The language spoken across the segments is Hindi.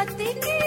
छोटी कुमति की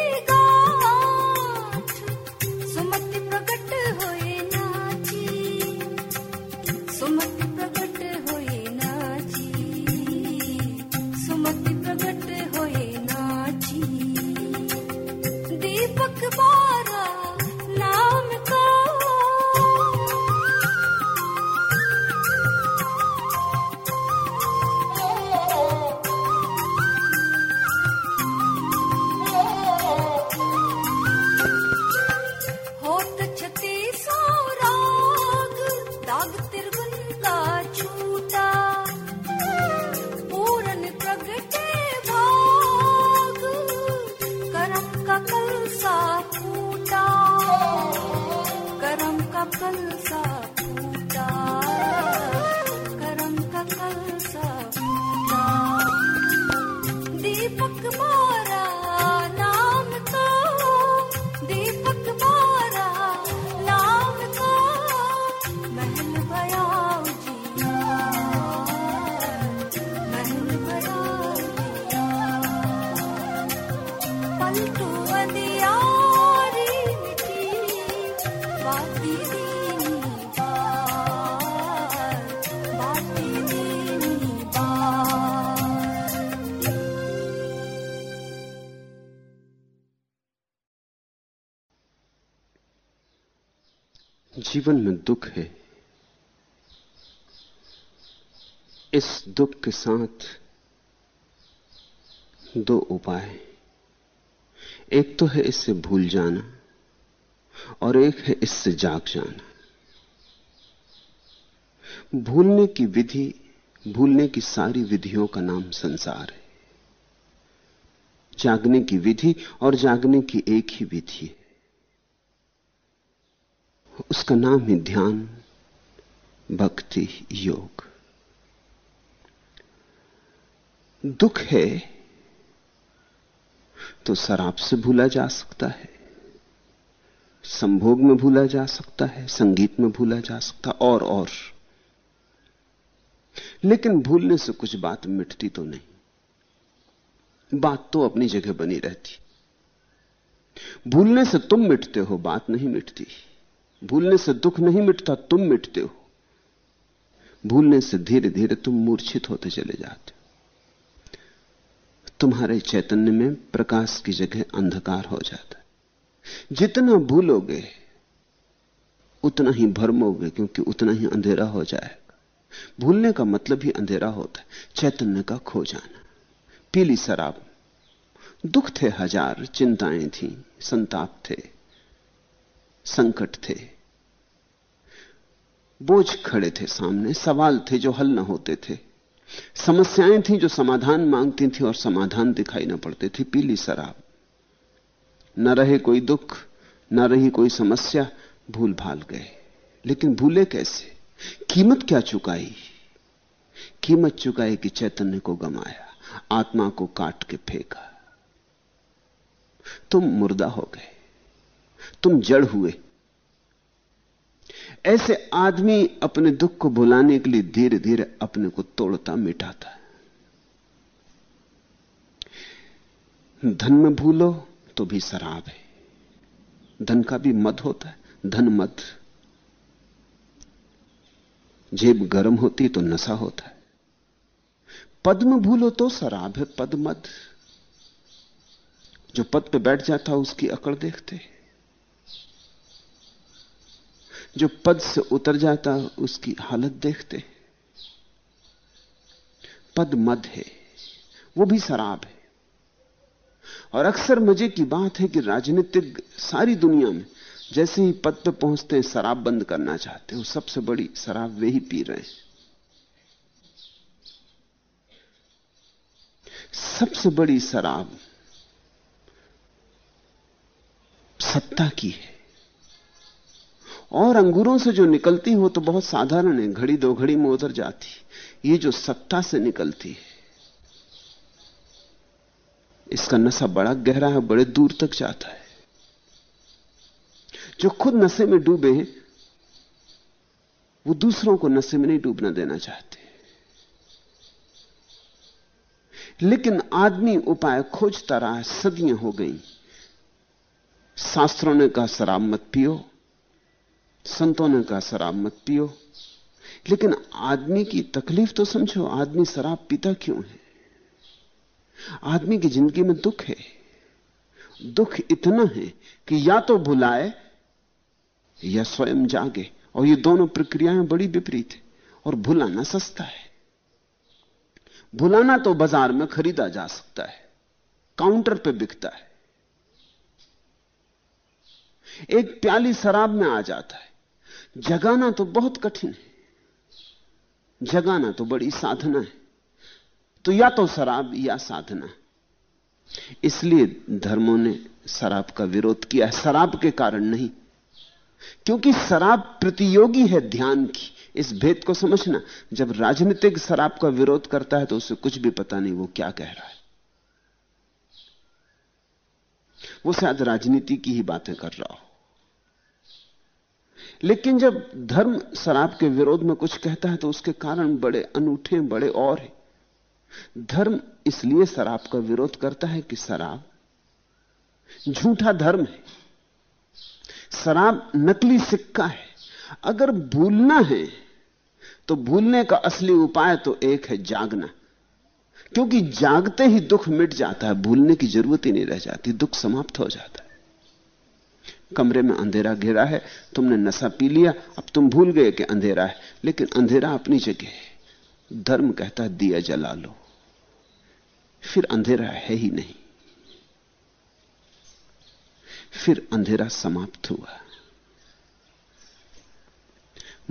जीवन में दुख है। इस दुख के साथ दो उपाय एक तो है इससे भूल जाना और एक है इससे जाग जाना। भूलने की विधि, भूलने की सारी विधियों का नाम संसार है। जागने की विधि और जागने की एक ही विधि है। उसका नाम है ध्यान भक्ति योग। दुख है तो शराब से भूला जा सकता है, संभोग में भूला जा सकता है, संगीत में भूला जा सकता और और लेकिन भूलने से कुछ बात मिटती तो नहीं। बात तो अपनी जगह बनी रहती। भूलने से तुम मिटते हो, बात नहीं मिटती। भूलने से दुख नहीं मिटता, तुम मिटते हो। भूलने से धीरे धीरे तुम मूर्छित होते चले जाते हो। तुम्हारे चैतन्य में प्रकाश की जगह अंधकार हो जाता है। जितना भूलोगे, उतना ही भरमोगे, क्योंकि उतना ही अंधेरा हो जाएगा। भूलने का मतलब ही अंधेरा होता है, चैतन्य का खो जाना। पीली शराब, दुख थे हज़ार, चिंताएँ थी, संताप थे, संकट थे। बोझ खड़े थे सामने, सवाल थे जो हल न होते थे। समस्याएँ थी जो समाधान मांगती थी और समाधान दिखाई न पड़ते थे। पीली शराब। न रहे कोई दुख, न रही कोई समस्या, भूल भाल गए। लेकिन भूले कैसे? कीमत क्या चुकाई? कीमत चुकाई कि चैतन्य को गमाया, आत्मा को काट के फेंका। तुम मुर्दा हो गए। तुम जड़ हुए। ऐसे आदमी अपने दुख को भुलाने के लिए धीरे धीरे अपने को तोड़ता, मिटाता है। धन में भूलो तो भी शराब है। धन का भी मद होता है, धन मद। जेब गर्म होती तो नशा होता है। पद्म भूलो तो शराब है, पद जो पद पे बैठ जाता, उसकी अकड़ देखते। जो पद से उतर जाता उसकी हालत देखते पद मद है, वो भी शराब है। और अक्सर मज़े की बात है कि राजनीतिक सारी दुनिया में जैसे ही पद पर पहुँचते हैं, शराब बंद करना चाहते हैं। सबसे बड़ी शराब वे ही पी रहे हैं। सबसे बड़ी शराब सत्ता की है। और अंगूरों से जो निकलती हो तो बहुत साधारण है, घड़ी दो घड़ी में उतर जाती ये जो सत्ता से निकलती है, इसका नशा बड़ा गहरा है, बड़े दूर तक जाता है। जो खुद नशे में डूबे हैं, वो दूसरों को नशे में नहीं डूबना देना चाहते। लेकिन आदमी उपाय खोजता रहा सदियाँ हो गई। शास्त्रों ने कहा, शराब मत पियो। संतों ने कहा, शराब मत पियो। लेकिन आदमी की तकलीफ़ तो समझो, आदमी शराब पीता क्यों है? आदमी की ज़िंदगी में दुख है। दुख इतना है कि या तो भुलाए, या स्वयं जागे, और ये दोनों प्रक्रियाएँ बड़ी विपरीत है, और भुलाना सस्ता है। भुलाना तो बाज़ार में खरीदा जा सकता है, काउंटर पे बिकता है। एक प्याली शराब में आ जाता है। जगाना तो बहुत कठिन है। जगाना तो बड़ी साधना है। तो या तो शराब या साधना। इसलिए धर्मों ने शराब का विरोध किया शराब के कारण नहीं, क्योंकि शराब प्रतियोगी है ध्यान की। इस भेद को समझना। जब राजनीतिक शराब का विरोध करता है तो उसे कुछ भी पता नहीं वो क्या कह रहा है। वो शायद राजनीति की ही बातें कर रहा हो। लेकिन जब धर्म शराब के विरोध में कुछ कहता है तो उसके कारण बड़े अनूठे, बड़े और हैं। धर्म इसलिए शराब का विरोध करता है कि शराब झूठा धर्म है। शराब नकली सिक्का है। अगर भूलना है तो भूलने का असली उपाय तो एक है जागना। क्योंकि जागते ही दुख मिट जाता है, भूलने की ज़रूरत ही नहीं रह जाती, दुख समाप्त हो जाता है। कमरे में अंधेरा घेरा है, तुमने नशा पी लिया, अब तुम भूल गए कि अंधेरा है। लेकिन अंधेरा अपनी जगह है। धर्म कहता है, दिया जला लो। फिर अंधेरा है ही नहीं। फिर अंधेरा समाप्त हुआ।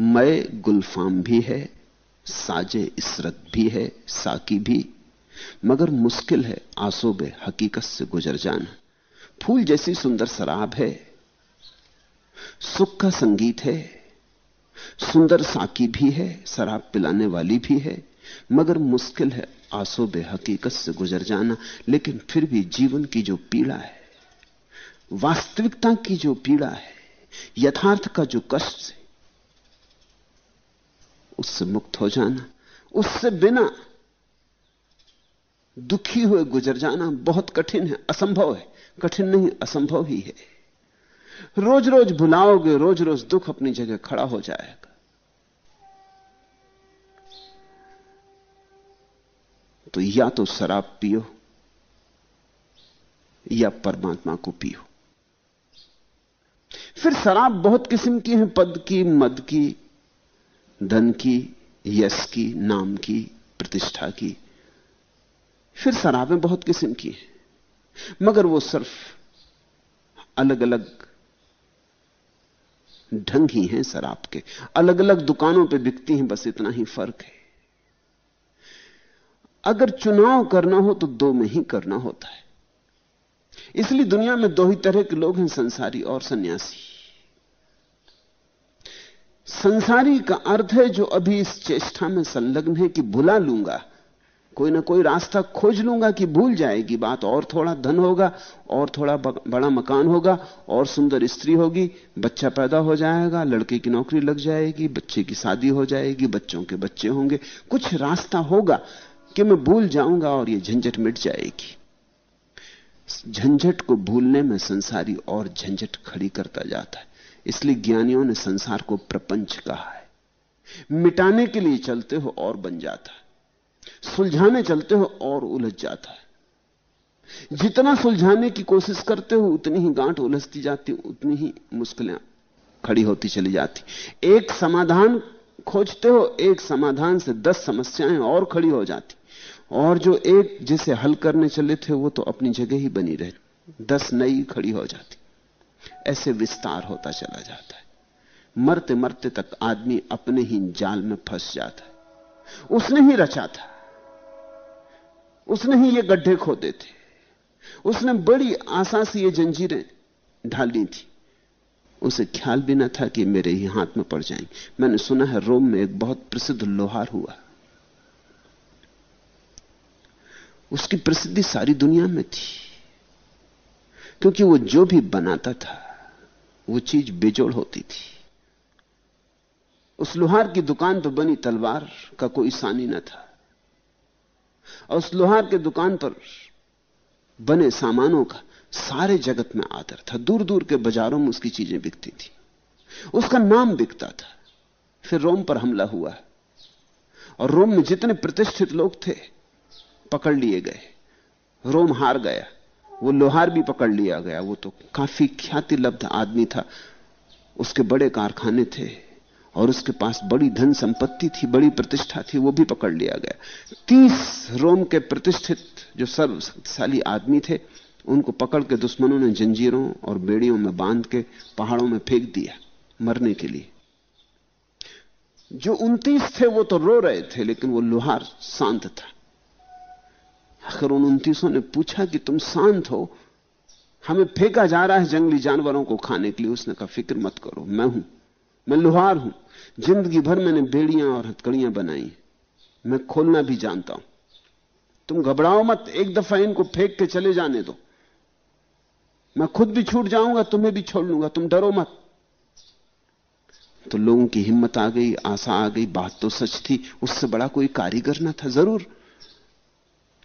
मय गुलफाम भी है, साजे इसरत भी है, साकी भी। मगर मुश्किल है आसोबे हकीकत से गुजर जाना। फूल जैसी सुंदर शराब है। सुख का संगीत है। सुंदर साकी भी है, शराब पिलाने वाली भी है, मगर मुश्किल है आसोबे हकीकत से गुजर जाना। लेकिन फिर भी जीवन की जो पीड़ा है, वास्तविकता की जो पीड़ा है, यथार्थ का जो कष्ट है उससे मुक्त हो जाना, उससे बिना दुखी हुए गुजर जाना बहुत कठिन है, असंभव है। कठिन नहीं, असंभव ही है। रोज रोज भुलाओगे रोज रोज दुख अपनी जगह खड़ा हो जाएगा। तो या तो शराब पियो, या परमात्मा को पियो। फिर शराब बहुत किस्म की है, पद की, मद की, धन की, यश की, नाम की, प्रतिष्ठा की। फिर शराबें बहुत किस्म की हैं, मगर वो सिर्फ़ अलग अलग ढंग ही हैं शराब के अलग अलग दुकानों पे बिकती हैं, बस इतना ही फ़र्क है। अगर चुनाव करना हो तो दो में ही करना होता है। इसलिए दुनिया में दो ही तरह के लोग हैं, संसारी और सन्यासी। संसारी का अर्थ है जो अभी इस चेष्टा में संलग्न है कि भुला लूँगा। कोई ना कोई रास्ता खोज लूँगा कि भूल जाएगी बात। और थोड़ा धन होगा, और थोड़ा बड़ा मकान होगा, और सुंदर स्त्री होगी, बच्चा पैदा हो जाएगा, लड़के की नौकरी लग जाएगी, बच्चे की शादी हो जाएगी, बच्चों के बच्चे होंगे। कुछ रास्ता होगा कि मैं भूल जाऊँगा और ये झंझट मिट जाएगी। झंझट को भूलने में संसारी और झंझट खड़ी करता जाता है। इसलिए ज्ञानियों ने संसार को प्रपंच कहा है। मिटाने के लिए चलते हो और बन जाता है। सुलझाने चलते हो और उलझ जाता है। जितना सुलझाने की कोशिश करते हो, उतनी ही गांठ उलझती जाती, उतनी ही मुश्किलें खड़ी होती चली जाती। एक समाधान खोजते हो, एक समाधान से दस समस्याएँ और खड़ी हो जाती। और जो एक जिसे हल करने चले थे, वो तो अपनी जगह ही बनी रहे। दस नई खड़ी हो जाती। ऐसे विस्तार होता चला जाता है। मरते मरते तक आदमी अपने ही जाल में फंस जाता है। उसने ही रचा था। उसने ही ये गड्ढे खोदे थे। उसने बड़ी आशा से ये जंजीरें ढालनी थी। उसे ख्याल भी ना था कि मेरे ही हाथ में पड़ जाएँगे मैंने सुना है रोम में एक बहुत प्रसिद्ध लोहार हुआ। उसकी प्रसिद्धि सारी दुनिया में थी। क्योंकि वो जो भी बनाता था, वो चीज़ बेजोड़ होती थी। उस लोहार की दुकान तो बनी तलवार का कोई सानी न था। और उस लोहार के दुकान पर बने सामानों का सारे जगत में आदर था। दूर दूर के बाजारों में उसकी चीज़ें बिकती थी। उसका नाम बिकता था। फिर रोम पर हमला हुआ। और रोम में जितने प्रतिष्ठित लोग थे, पकड़ लिए गए। रोम हार गया। वो लोहार भी पकड़ लिया गया। वो तो काफ़ी ख्याति लब्ध आदमी था। उसके बड़े कारखाने थे। और उसके पास बड़ी धन संपत्ति थी, बड़ी प्रतिष्ठा थी, वो भी पकड़ लिया गया। तीस रोम के प्रतिष्ठित जो सर्वशक्तिशाली आदमी थे, उनको पकड़ के दुश्मनों ने जंजीरों और बेड़ियों में बाँध के पहाड़ों में फेंक दिया, मरने के लिए। जो उनतीस थे, वो तो रो रहे थे, लेकिन वो लोहार शांत था। आखिर उन उनतीसों ने पूछा कि तुम शांत हो? हमें फेंका जा रहा है जंगली जानवरों को खाने के लिए। उसने कहा, फ़िक्र मत करो, मैं हूँ। मैं लुहार हूँ। ज़िंदगी भर मैंने बेड़ियाँ और हथकड़ियाँ बनाई मैं खोलना भी जानता हूँ। तुम घबराओ मत, एक दफ़ा इनको फेंक के चले जाने दो। मैं खुद भी छूट जाऊँगा, तुम्हें भी छोड़ लूँगा, तुम डरो मत। तो लोगों की हिम्मत आ गई, आशा आ गई, बात तो सच थी, उससे बड़ा कोई कारीगर ना था, ज़रूर।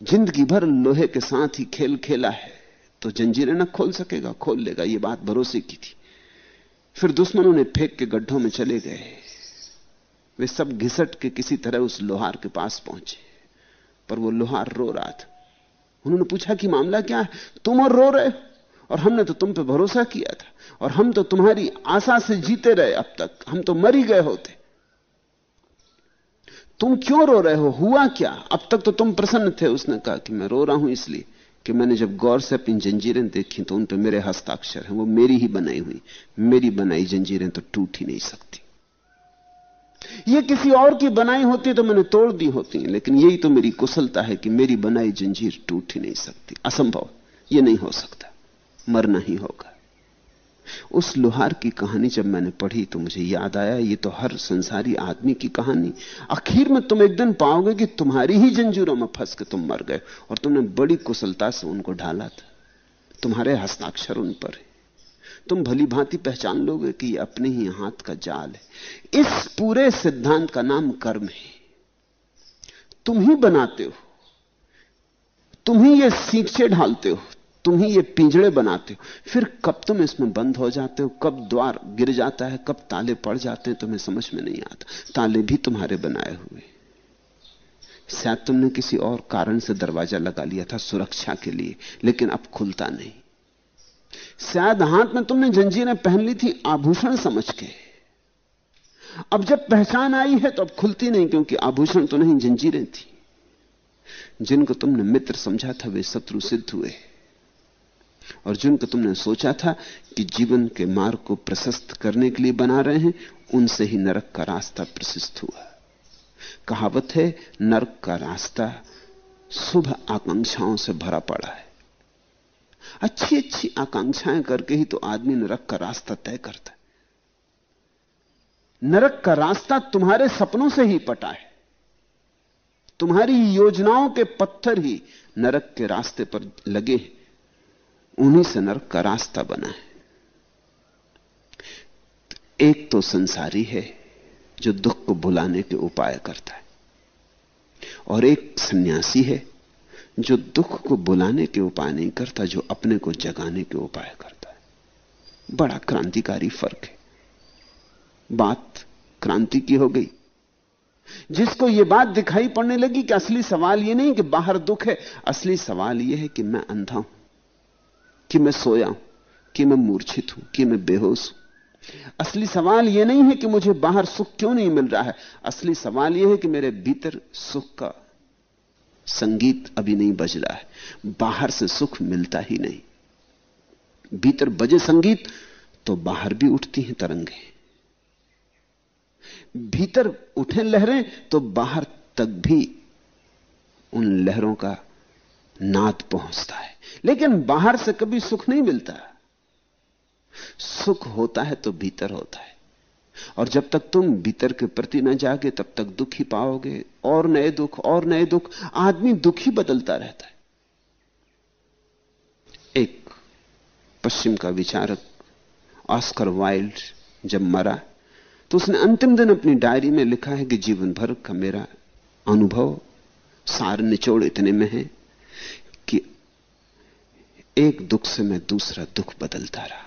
ज़िंदगी भर लोहे के साथ ही खेल खेला है तो जंजीरें ना खोल सकेगा, खोल लेगा यह बात भरोसे की थी। फिर दुश्मनों ने फेंक के गड्ढों में चले गए। वे सब घिसट के किसी तरह उस लोहार के पास पहुँचे, पर वो लोहार रो रहा था। उन्होंने पूछा कि मामला क्या है? तुम और रो रहे और हमने तो तुम पे भरोसा किया था, और हम तो तुम्हारी आशा से जीते रहे अब तक। हम तो मर ही गए होते। तुम क्यों रो रहे हो? हुआ क्या? अब तक तो तुम प्रसन्न थे। उसने कहा कि मैं रो रहा हूँ इसलिए। कि मैंने जब गौर से अपनी जंजीरें देखी तो उन पर मेरे हस्ताक्षर हैं, वो मेरी ही बनाई हुई, मेरी बनाई जंजीरें तो टूट ही नहीं सकती। ये किसी और की बनाई होती तो मैंने तोड़ दी होती, लेकिन यही तो मेरी कुशलता है कि मेरी बनाई जंजीर टूट ही नहीं सकती। असंभव यह नहीं हो सकता, मरना ही होगा। उस लोहार की कहानी जब मैंने पढ़ी तो मुझे याद आया, ये तो हर संसारी आदमी की कहानी। आखिर में तुम एक दिन पाओगे कि तुम्हारी ही जंजीरों में फंस के तुम मर गए और तुमने बड़ी कुशलता से उनको ढाला था। तुम्हारे हस्ताक्षर उन पर तुम भली भांति पहचान लोगे कि यह अपने ही हाथ का जाल है। इस पूरे सिद्धांत का नाम कर्म है। तुम ही बनाते हो। तुम ही ये सींचे ढालते हो। तुम ही ये पिंजड़े बनाते हो। फिर कब तुम इसमें बंद हो जाते हो? कब द्वार गिर जाता है? कब ताले पड़ जाते हैं? तुम्हें समझ में नहीं आता। ताले भी तुम्हारे बनाए हुए। शायद तुमने किसी और कारण से दरवाज़ा लगा लिया था सुरक्षा के लिए, लेकिन अब खुलता नहीं। शायद हाथ में तुमने जंजीरें पहन ली थी, आभूषण समझ के। अब जब पहचान आई है तो अब खुलती नहीं, क्योंकि आभूषण तो नहीं, जंजीरें थी। जिनको तुमने मित्र समझा था, वे शत्रु सिद्ध हुए। और जिनको तुमने सोचा था कि जीवन के मार्ग को प्रशस्त करने के लिए बना रहे हैं, उनसे ही नरक का रास्ता प्रशस्त हुआ। कहावत है, नरक का रास्ता शुभ आकांक्षाओं से भरा पड़ा है। अच्छी अच्छी आकांक्षाएँ करके ही तो आदमी नरक का रास्ता तय करता है। नरक का रास्ता तुम्हारे सपनों से ही पटा है। तुम्हारी योजनाओं के पत्थर ही नरक के रास्ते पर लगे हैं। उन्हीं से नरक का रास्ता बना है। एक तो संसारी है जो दुख को भुलाने के उपाय करता है, और एक सन्यासी है जो दुख को बुलाने के उपाय नहीं करता, जो अपने को जगाने के उपाय करता है। बड़ा क्रांतिकारी फ़र्क है। बात क्रांति की हो गई। जिसको यह बात दिखाई पड़ने लगी कि असली सवाल यह नहीं कि बाहर दुख है, असली सवाल यह है कि मैं अंधा हूँ। कि मैं सोया हूँ, कि मैं मूर्छित हूँ, कि मैं बेहोश हूँ। असली सवाल यह नहीं है कि मुझे बाहर सुख क्यों नहीं मिल रहा है। असली सवाल यह है कि मेरे भीतर सुख का संगीत अभी नहीं बज रहा है। बाहर से सुख मिलता ही नहीं। भीतर बजे संगीत तो बाहर भी उठती हैं तरंगे। भीतर उठे लहरें तो बाहर तक भी उन लहरों का नाद पहुँचता है। लेकिन बाहर से कभी सुख नहीं मिलता। सुख होता है तो भीतर होता है। और जब तक तुम भीतर के प्रति न जागे, तब तक दुख ही पाओगे। और नए दुख, और नए दुख। आदमी दुख ही बदलता रहता है। एक पश्चिम का विचारक, ऑस्कर वाइल्ड, जब मरा तो उसने अंतिम दिन अपनी डायरी में लिखा है कि जीवन भर का मेरा अनुभव सार निचोड़ इतने में है। एक दुख से मैं दूसरा दुख बदलता रहा।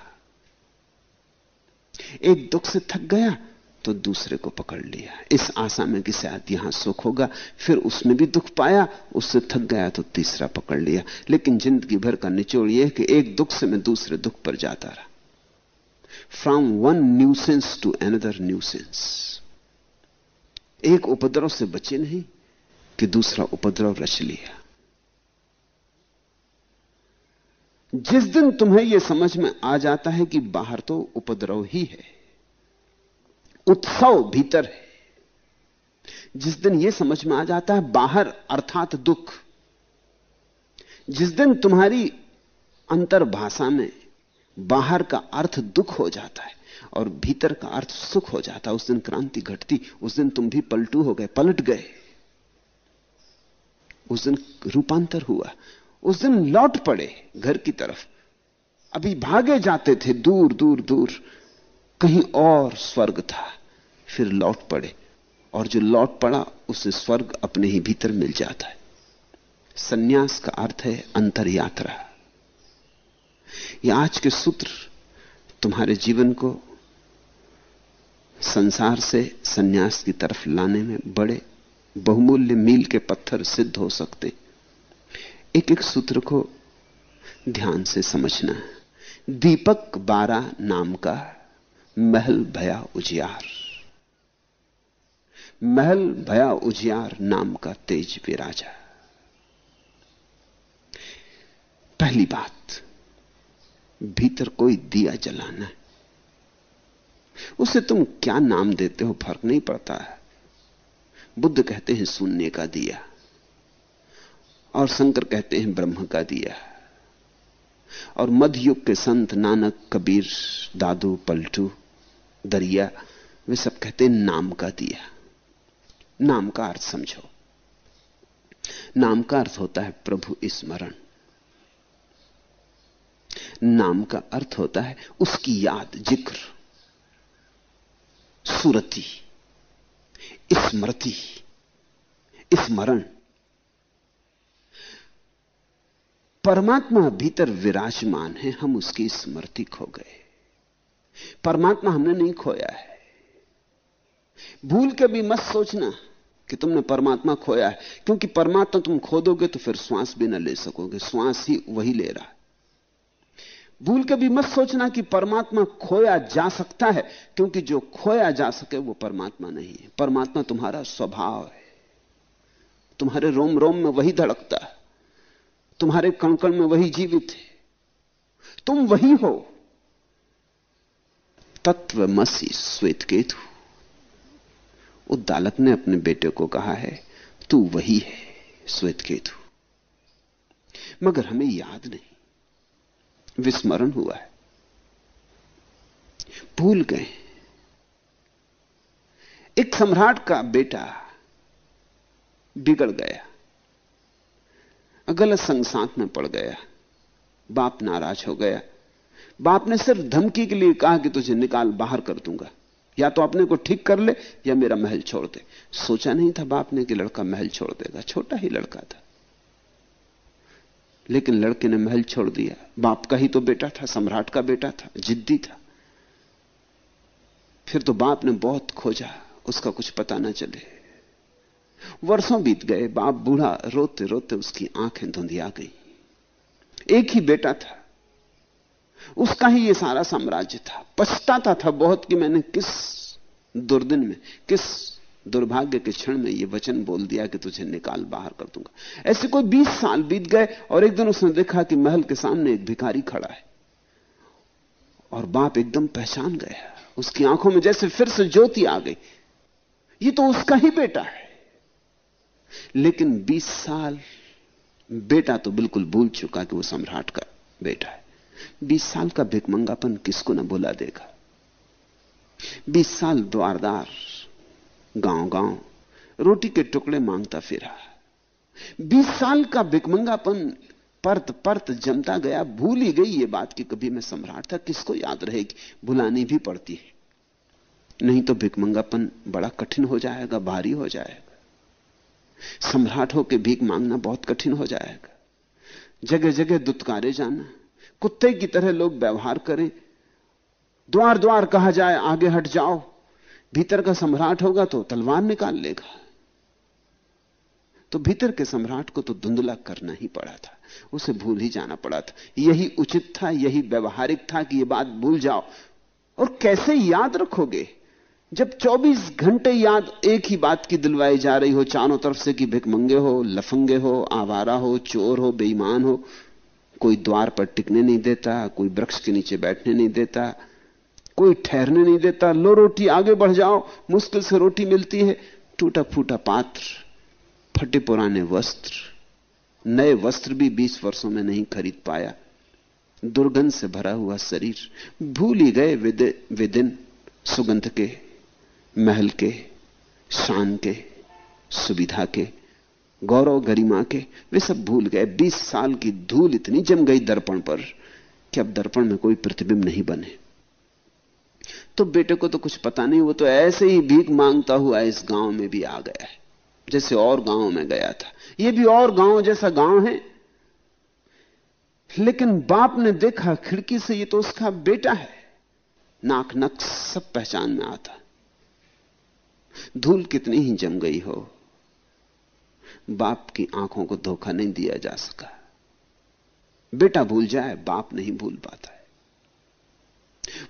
एक दुख से थक गया तो दूसरे को पकड़ लिया। इस आशा में कि शायद यहाँ सुख होगा, फिर उसमें भी दुख पाया, उससे थक गया तो तीसरा पकड़ लिया। लेकिन ज़िंदगी भर का निचोड़ यह कि एक दुख से मैं दूसरे दुख पर जाता रहा। From one nuisance to another nuisance एक उपद्रव से बचे नहीं कि दूसरा उपद्रव रच लिया। जिस दिन तुम्हें यह समझ में आ जाता है कि बाहर तो उपद्रव ही है, उत्सव भीतर है। जिस दिन यह समझ में आ जाता है, बाहर अर्थात दुख। जिस दिन तुम्हारी अंतर्भाषा में बाहर का अर्थ दुख हो जाता है और भीतर का अर्थ सुख हो जाता है, उस दिन क्रांति घटती, उस दिन तुम भी पलटू हो गए, पलट गए। उस दिन रूपांतर हुआ उस दिन लौट पड़े घर की तरफ़। अभी भागे जाते थे दूर दूर दूर। कहीं और स्वर्ग था, फिर लौट पड़े। और जो लौट पड़ा, उसे स्वर्ग अपने ही भीतर मिल जाता है। सन्यास का अर्थ है अंतर यात्रा यह आज के सूत्र तुम्हारे जीवन को संसार से सन्यास की तरफ़ लाने में बड़े बहुमूल्य मील के पत्थर सिद्ध हो सकते एक एक सूत्र को ध्यान से समझना है। दीपक बारा नाम का महल भया उजियार। महल भया उजियार नाम का तेज विराजा। पहली बात, भीतर कोई दिया जलाना उसे तुम क्या नाम देते हो फ़र्क नहीं पड़ता है। बुद्ध कहते हैं शून्य का दिया। और शंकर कहते हैं, ब्रह्म का दिया और मध्य युग के संत नानक, कबीर, दादू, पलटू, दरिया, वे सब कहते हैं, नाम का दिया नाम का अर्थ समझो। नाम का अर्थ होता है, प्रभु स्मरण। नाम का अर्थ होता है, उसकी याद, ज़िक्र, सुरति, स्मृति, स्मरण। परमात्मा भीतर विराजमान है, हम उसकी स्मृति खो गए। परमात्मा हमने नहीं खोया है। भूल के भी मत सोचना कि तुमने परमात्मा खोया है, क्योंकि परमात्मा तुम खो दोगे तो फिर श्वास भी ना ले सकोगे, श्वास ही वही ले रहा भूल के भी मत सोचना कि परमात्मा खोया जा सकता है, क्योंकि जो खोया जा सके वो परमात्मा नहीं है। परमात्मा तुम्हारा स्वभाव है। तुम्हारे रोम रोम में वही धड़कता है। तुम्हारे कणकण में वही जीवित है। तुम वही हो। तत्व मसी श्वेत केतु उद्दालक ने अपने बेटे को कहा है, तू वही है श्वेत केतु मगर हमें याद नहीं। विस्मरण हुआ है। भूल गए एक सम्राट का बेटा बिगड़ गया। गलत संसाथ में पड़ गया। बाप नाराज़ हो गया। बाप ने सिर्फ़ धमकी के लिए कहा कि तुझे निकाल बाहर कर दूँगा। या तो अपने को ठीक कर ले या मेरा महल छोड़ दे। सोचा नहीं था बाप ने कि लड़का महल छोड़ देगा। छोटा ही लड़का था। लेकिन लड़के ने महल छोड़ दिया। बाप का ही तो बेटा था, सम्राट का बेटा था, जिद्दी था। फिर तो बाप ने बहुत खोजा। उसका कुछ पता ना चले। वर्षों बीत गए, बाप बूढ़ा रोते रोते उसकी आँखें धुंधिया गई। एक ही बेटा था। उसका ही ये सारा साम्राज्य था। पछताता था बहुत कि मैंने किस दुर्दिन में, किस दुर्भाग्य के क्षण में यह वचन बोल दिया कि तुझे निकाल बाहर कर दूँगा। ऐसे कोई बीस साल बीत गए और एक दिन उसने देखा कि महल के सामने एक भिखारी खड़ा है। और बाप एकदम पहचान गया। उसकी आँखों में जैसे फिर से ज्योति आ गई। ये तो उसका ही बेटा है। लेकिन 20 साल, बेटा तो बिल्कुल भूल चुका कि वो सम्राट का बेटा है। बीस साल का भिकमंगापन किसको ना बुला देगा? बीस साल द्वारदार गाँव गाँव रोटी के टुकड़े माँगता फिरा। बीस साल का भिकमंगापन परत परत जमता गया, भूल ही गई ये बात कि कभी मैं सम्राट था, किसको याद रहेगी? भुलानी भी पड़ती है। नहीं तो भिकमंगापन बड़ा कठिन हो जाएगा, भारी हो जाएगा। सम्राट होकर भीख मांगना बहुत कठिन हो जाएगा। जगह जगह दुत्कारे जाना, कुत्ते की तरह लोग व्यवहार करें। द्वार द्वार कहा जाए, आगे हट जाओ। भीतर का सम्राट होगा तो तलवार निकाल लेगा। तो भीतर के सम्राट को तो धुंधला करना ही पड़ा था। उसे भूल ही जाना पड़ा था। यही उचित था, यही व्यवहारिक था कि यह बात भूल जाओ। और कैसे याद रखोगे? जब 24 घंटे याद एक ही बात की दिलवाई जा रही हो, चारों तरफ़ से कि भिकमंगे हो, लफंगे हो, आवारा हो, चोर हो, बेईमान हो, कोई द्वार पर टिकने नहीं देता, कोई वृक्ष के नीचे बैठने नहीं देता, कोई ठहरने नहीं देता, लो रोटी आगे बढ़ जाओ, मुश्किल से रोटी मिलती है टूटा फूटा पात्र, फटे पुराने वस्त्र, नए वस्त्र भी बीस वर्षों में नहीं खरीद पाया, दुर्गंध से भरा हुआ शरीर, भूल ही गए वे दिन सुगंध के महल के, शान के, सुविधा के, गौरव गरिमा के, वे सब भूल गए। बीस साल की धूल इतनी जम गई दर्पण पर कि अब दर्पण में कोई प्रतिबिंब नहीं बने। तो बेटे को तो कुछ पता नहीं, वो तो ऐसे ही भीख माँगता हुआ इस गाँव में भी आ गया है, जैसे और गाँव में गया था। ये भी और गाँव जैसा गाँव है। लेकिन बाप ने देखा, खिड़की से ये तो उसका बेटा है। नाक नक्श सब पहचान में आता। धूल कितनी ही जम गई हो, बाप की आँखों को धोखा नहीं दिया जा सका। बेटा भूल जाए, बाप नहीं भूल पाता है।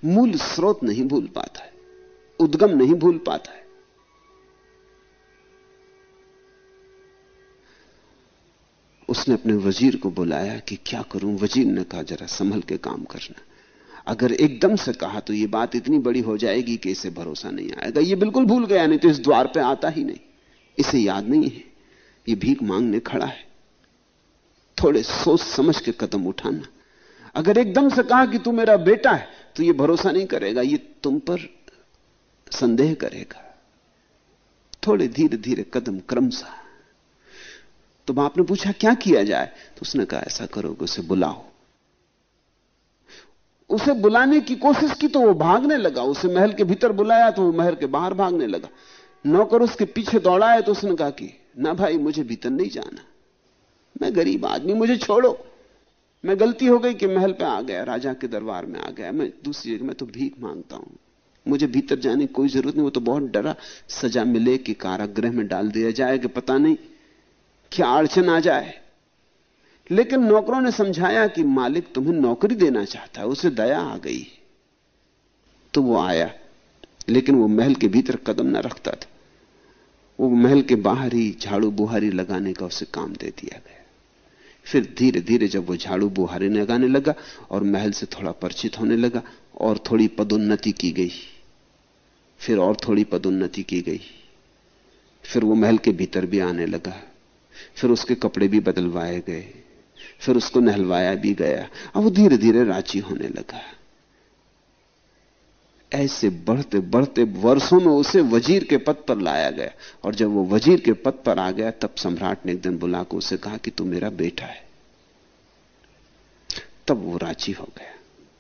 मूल स्रोत नहीं भूल पाता है, उद्गम नहीं भूल पाता है। उसने अपने वज़ीर को बुलाया कि क्या करूँ? वज़ीर ने कहा, जरा संभल के काम करना। अगर एकदम से कहा तो यह बात इतनी बड़ी हो जाएगी कि इसे भरोसा नहीं आएगा। यह बिल्कुल भूल गया, नहीं तो इस द्वार पे आता ही नहीं। इसे याद नहीं है। यह भीख मांगने खड़ा है। थोड़े सोच समझ के कदम उठाना। अगर एकदम से कहा कि तू मेरा बेटा है तो यह भरोसा नहीं करेगा यह तुम पर संदेह करेगा। थोड़े धीरे धीरे कदम क्रमशः। तो बाप ने पूछा, क्या किया जाए? तो उसने कहा, ऐसा करोगे उसे बुलाओ। उसे बुलाने की कोशिश की तो वो भागने लगा। उसे महल के भीतर बुलाया तो वो महल के बाहर भागने लगा। नौकर उसके पीछे दौड़ाया तो उसने कहा कि, ना भाई, मुझे भीतर नहीं जाना। मैं गरीब आदमी, मुझे छोड़ो। मैं गलती हो गई कि महल पे आ गया, राजा के दरबार में आ गया। मैं दूसरी जगह, मैं तो भीख माँगता हूँ। मुझे भीतर जाने की कोई ज़रूरत नहीं। वो तो बहुत डरा। सजा मिले कि कारागृह में डाल दिया जाए कि पता नहीं क्या अड़चन आ जाए। लेकिन नौकरों ने समझाया कि मालिक तुम्हें नौकरी देना चाहता है, उसे दया आ गई। तो वो आया, लेकिन वो महल के भीतर कदम ना रखता था। वो महल के बाहर ही झाड़ू बुहारी लगाने का उसे काम दे दिया गया। फिर धीरे धीरे जब वो झाड़ू बुहारी लगाने लगा और महल से थोड़ा परिचित होने लगा और थोड़ी पदोन्नति की गई, फिर और थोड़ी पदोन्नति की गई, फिर वो महल के भीतर भी आने लगा, फिर उसके कपड़े भी बदलवाए गए। फिर उसको नहलवाया भी गया। अब वो धीरे धीरे राज़ी होने लगा। ऐसे बढ़ते बढ़ते वर्षों में उसे वज़ीर के पद पर लाया गया। और जब वो वज़ीर के पद पर आ गया, तब सम्राट ने एक दिन बुलाकर उसे कहा कि तू मेरा बेटा है। तब वो राज़ी हो गया।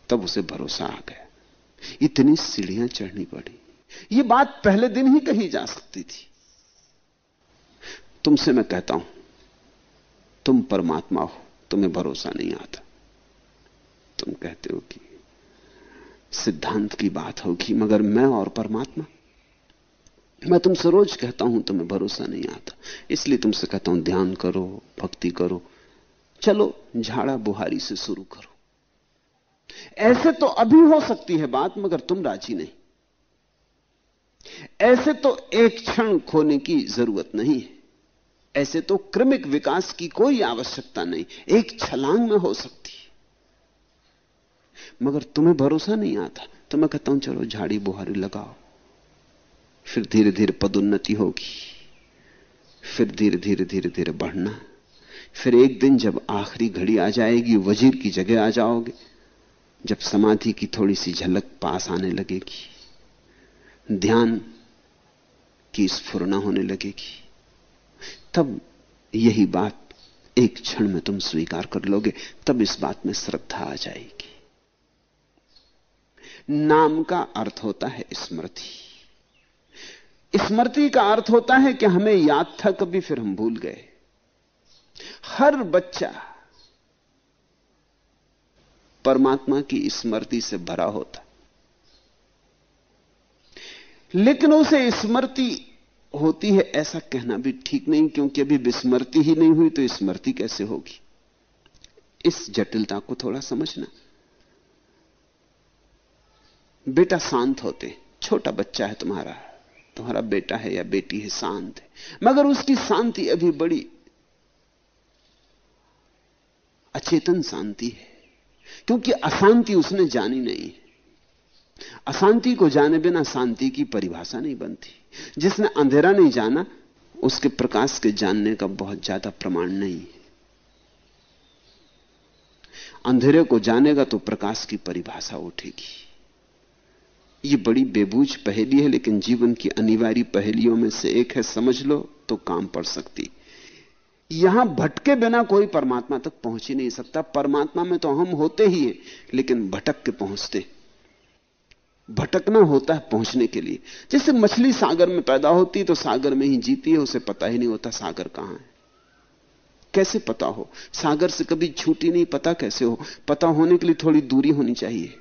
तब उसे भरोसा आ गया। इतनी सीढ़ियाँ चढ़नी पड़ी। ये बात पहले दिन ही कही जा सकती थी। तुमसे मैं कहता हूँ, तुम परमात्मा हो। तुम्हें भरोसा नहीं आता। तुम कहते हो कि सिद्धांत की बात होगी, मगर मैं और परमात्मा? मैं तुमसे रोज कहता हूँ, तुम्हें भरोसा नहीं आता। इसलिए तुमसे कहता हूँ, ध्यान करो, भक्ति करो, चलो झाड़ा बुहारी से शुरू करो। ऐसे तो अभी हो सकती है बात, मगर तुम राज़ी नहीं। ऐसे तो एक क्षण खोने की ज़रूरत नहीं है। ऐसे तो क्रमिक विकास की कोई आवश्यकता नहीं, एक छलांग में हो सकती मगर तुम्हें भरोसा नहीं आता तो मैं कहता हूँ, चलो झाड़ी बुहारी लगाओ, फिर धीरे धीरे पदोन्नति होगी, फिर धीरे धीरे धीरे धीरे बढ़ना, फिर एक दिन जब आखिरी घड़ी आ जाएगी, वज़ीर की जगह आ जाओगे, जब समाधि की थोड़ी सी झलक पास आने लगेगी, ध्यान की स्फुरना होने लगेगी। तब यही बात एक क्षण में तुम स्वीकार कर लोगे, तब इस बात में श्रद्धा आ जाएगी। नाम का अर्थ होता है स्मृति। स्मृति का अर्थ होता है कि हमें याद था कभी फिर हम भूल गए। हर बच्चा परमात्मा की स्मृति से भरा होता। लेकिन उसे स्मृति होती है, ऐसा कहना भी ठीक नहीं, क्योंकि अभी विस्मृति ही नहीं हुई तो स्मृति कैसे होगी? इस जटिलता को थोड़ा समझना। बेटा शांत होते, छोटा बच्चा है तुम्हारा तुम्हारा बेटा है या बेटी है, शांत है। मगर उसकी शांति अभी बड़ी अचेतन शांति है, क्योंकि अशांति उसने जानी नहीं। अशांति को जाने बिना शांति की परिभाषा नहीं बनती। जिसने अंधेरा नहीं जाना, उसके प्रकाश के जानने का बहुत ज़्यादा प्रमाण नहीं है। अंधेरे को जानेगा तो प्रकाश की परिभाषा उठेगी। ये बड़ी बेबूझ पहेली है, लेकिन जीवन की अनिवार्य पहेलियों में से एक है, समझ लो तो काम पड़ सकती। यहाँ भटके बिना कोई परमात्मा तक पहुँच ही नहीं सकता। परमात्मा में तो हम होते ही हैं, लेकिन भटक के पहुँचते। भटकना होता है पहुँचने के लिए। जैसे मछली सागर में पैदा होती तो सागर में ही जीती है, उसे पता ही नहीं होता सागर कहाँ है। कैसे पता हो? सागर से कभी छूटी नहीं, पता कैसे हो? पता होने के लिए थोड़ी दूरी होनी चाहिए।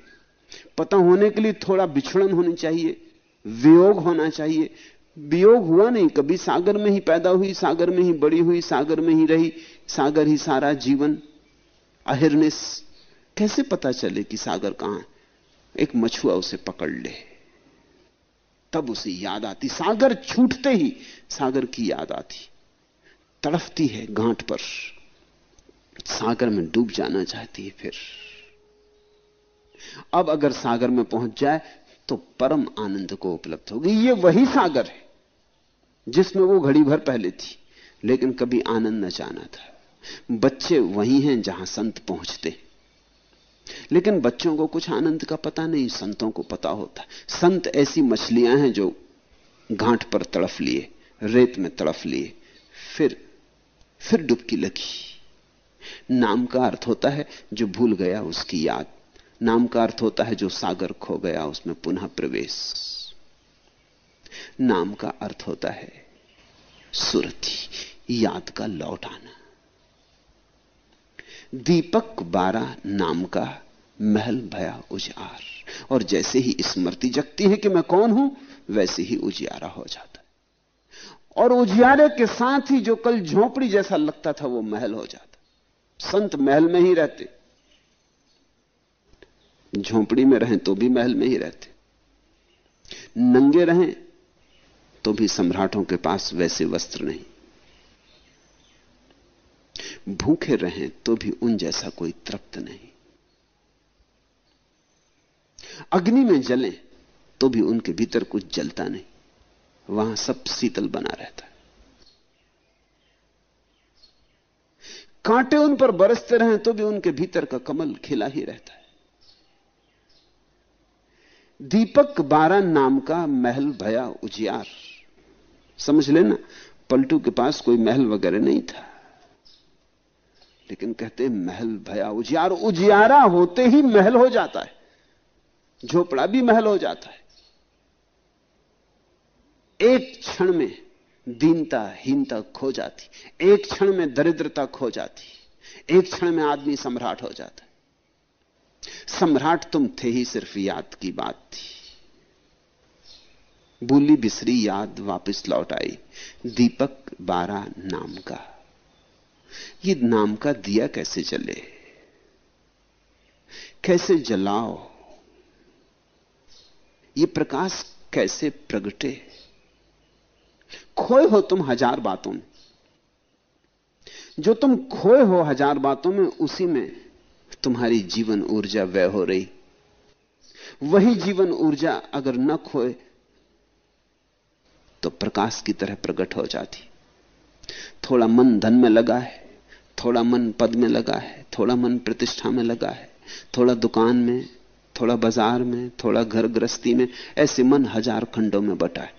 पता होने के लिए थोड़ा बिछड़न होनी चाहिए, वियोग होना चाहिए। वियोग हुआ नहीं, कभी सागर में ही पैदा हुई, सागर में ही बड़ी हुई, सागर में ही रही, सागर ही सारा जीवन, अहिर्निस। कैसे पता चले कि सागर कहाँ है? एक मछुआ उसे पकड़ ले। तब उसे याद आती। सागर छूटते ही सागर की याद आती। तड़फती है गांठ पर। सागर में डूब जाना चाहती है फिर। अब अगर सागर में पहुँच जाए तो परम आनंद को उपलब्ध होगी। ये वही सागर है, जिसमें वो घड़ी भर पहले थी, लेकिन कभी आनंद न जाना था। बच्चे वही हैं जहाँ संत पहुँचते लेकिन बच्चों को कुछ आनंद का पता नहीं, संतों को पता होता संत ऐसी मछलियाँ हैं जो घाट पर तड़फ लिए, रेत में तड़फ लिए, फिर फिर डुबकी लगी। नाम का अर्थ होता है जो भूल गया उसकी याद। नाम का अर्थ होता है जो सागर खो गया उसमें पुनः प्रवेश। नाम का अर्थ होता है सुरथी याद का लौट आना। दीपक बारह नाम का महल भया उजार और जैसे ही स्मृति जगती है कि मैं कौन हूँ, वैसे ही उजियारा हो जाता है। और उजियारे के साथ ही जो कल झोपड़ी जैसा लगता था, वो महल हो जाता। संत महल में ही रहते। झोपड़ी में रहें तो भी महल में ही रहते। नंगे रहें तो भी सम्राटों के पास वैसे वस्त्र नहीं। भूखे रहें तो भी उन जैसा कोई तृप्त नहीं। अग्नि में जलें तो भी उनके भीतर कुछ जलता नहीं। वहाँ सब शीतल बना रहता है। कांटे उन पर बरसते रहें तो भी उनके भीतर का कमल खिला ही रहता है। दीपक बारह नाम का महल भया उजियार। समझ लेना, पलटू के पास कोई महल वगैरह नहीं था। लेकिन कहते महल भया उजियार। उजियारा होते ही महल हो जाता है। झोपड़ा भी महल हो जाता है। एक क्षण में दीनता, हीनता खो जाती। एक क्षण में दरिद्रता खो जाती। एक क्षण में आदमी सम्राट हो जाता है। सम्राट तुम थे ही सिर्फ़ याद की बात थी। भूली बिसरी, याद वापस लौट आई। दीपक बारा नाम का। ये नाम का दिया कैसे चले कैसे जलाओ? ये प्रकाश कैसे प्रगटे? खोए हो तुम हज़ार बातों में। जो तुम खोए हो हज़ार बातों में, उसी में तुम्हारी जीवन ऊर्जा व्यय हो रही। वही जीवन ऊर्जा अगर न खोए तो प्रकाश की तरह प्रकट हो जाती। थोड़ा मन धन में लगा है थोड़ा मन पद में लगा है, थोड़ा मन प्रतिष्ठा में लगा है, थोड़ा दुकान में, थोड़ा बाज़ार में, थोड़ा घर गृहस्थी में, ऐसे मन हज़ार खंडों में बटा है।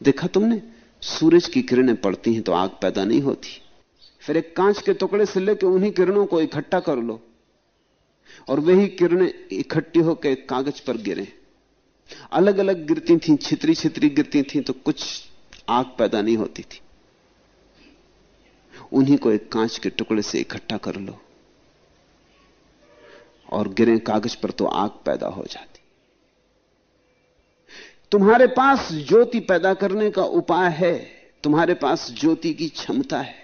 देखा तुमने? सूरज की किरणें पड़ती हैं तो आग पैदा नहीं होती। फिर एक कांच के टुकड़े से लेकर उन्हीं किरणों को इकट्ठा कर लो और वही किरणें इकट्ठी होकर कागज़ पर गिरे। अलग अलग गिरती थी छितरी छितरी गिरती थी तो कुछ आग पैदा नहीं होती थी। उन्हीं को एक कांच के टुकड़े से इकट्ठा कर लो। और गिरे कागज़ पर तो आग पैदा हो जाती। तुम्हारे पास ज्योति पैदा करने का उपाय है, तुम्हारे पास ज्योति की क्षमता है,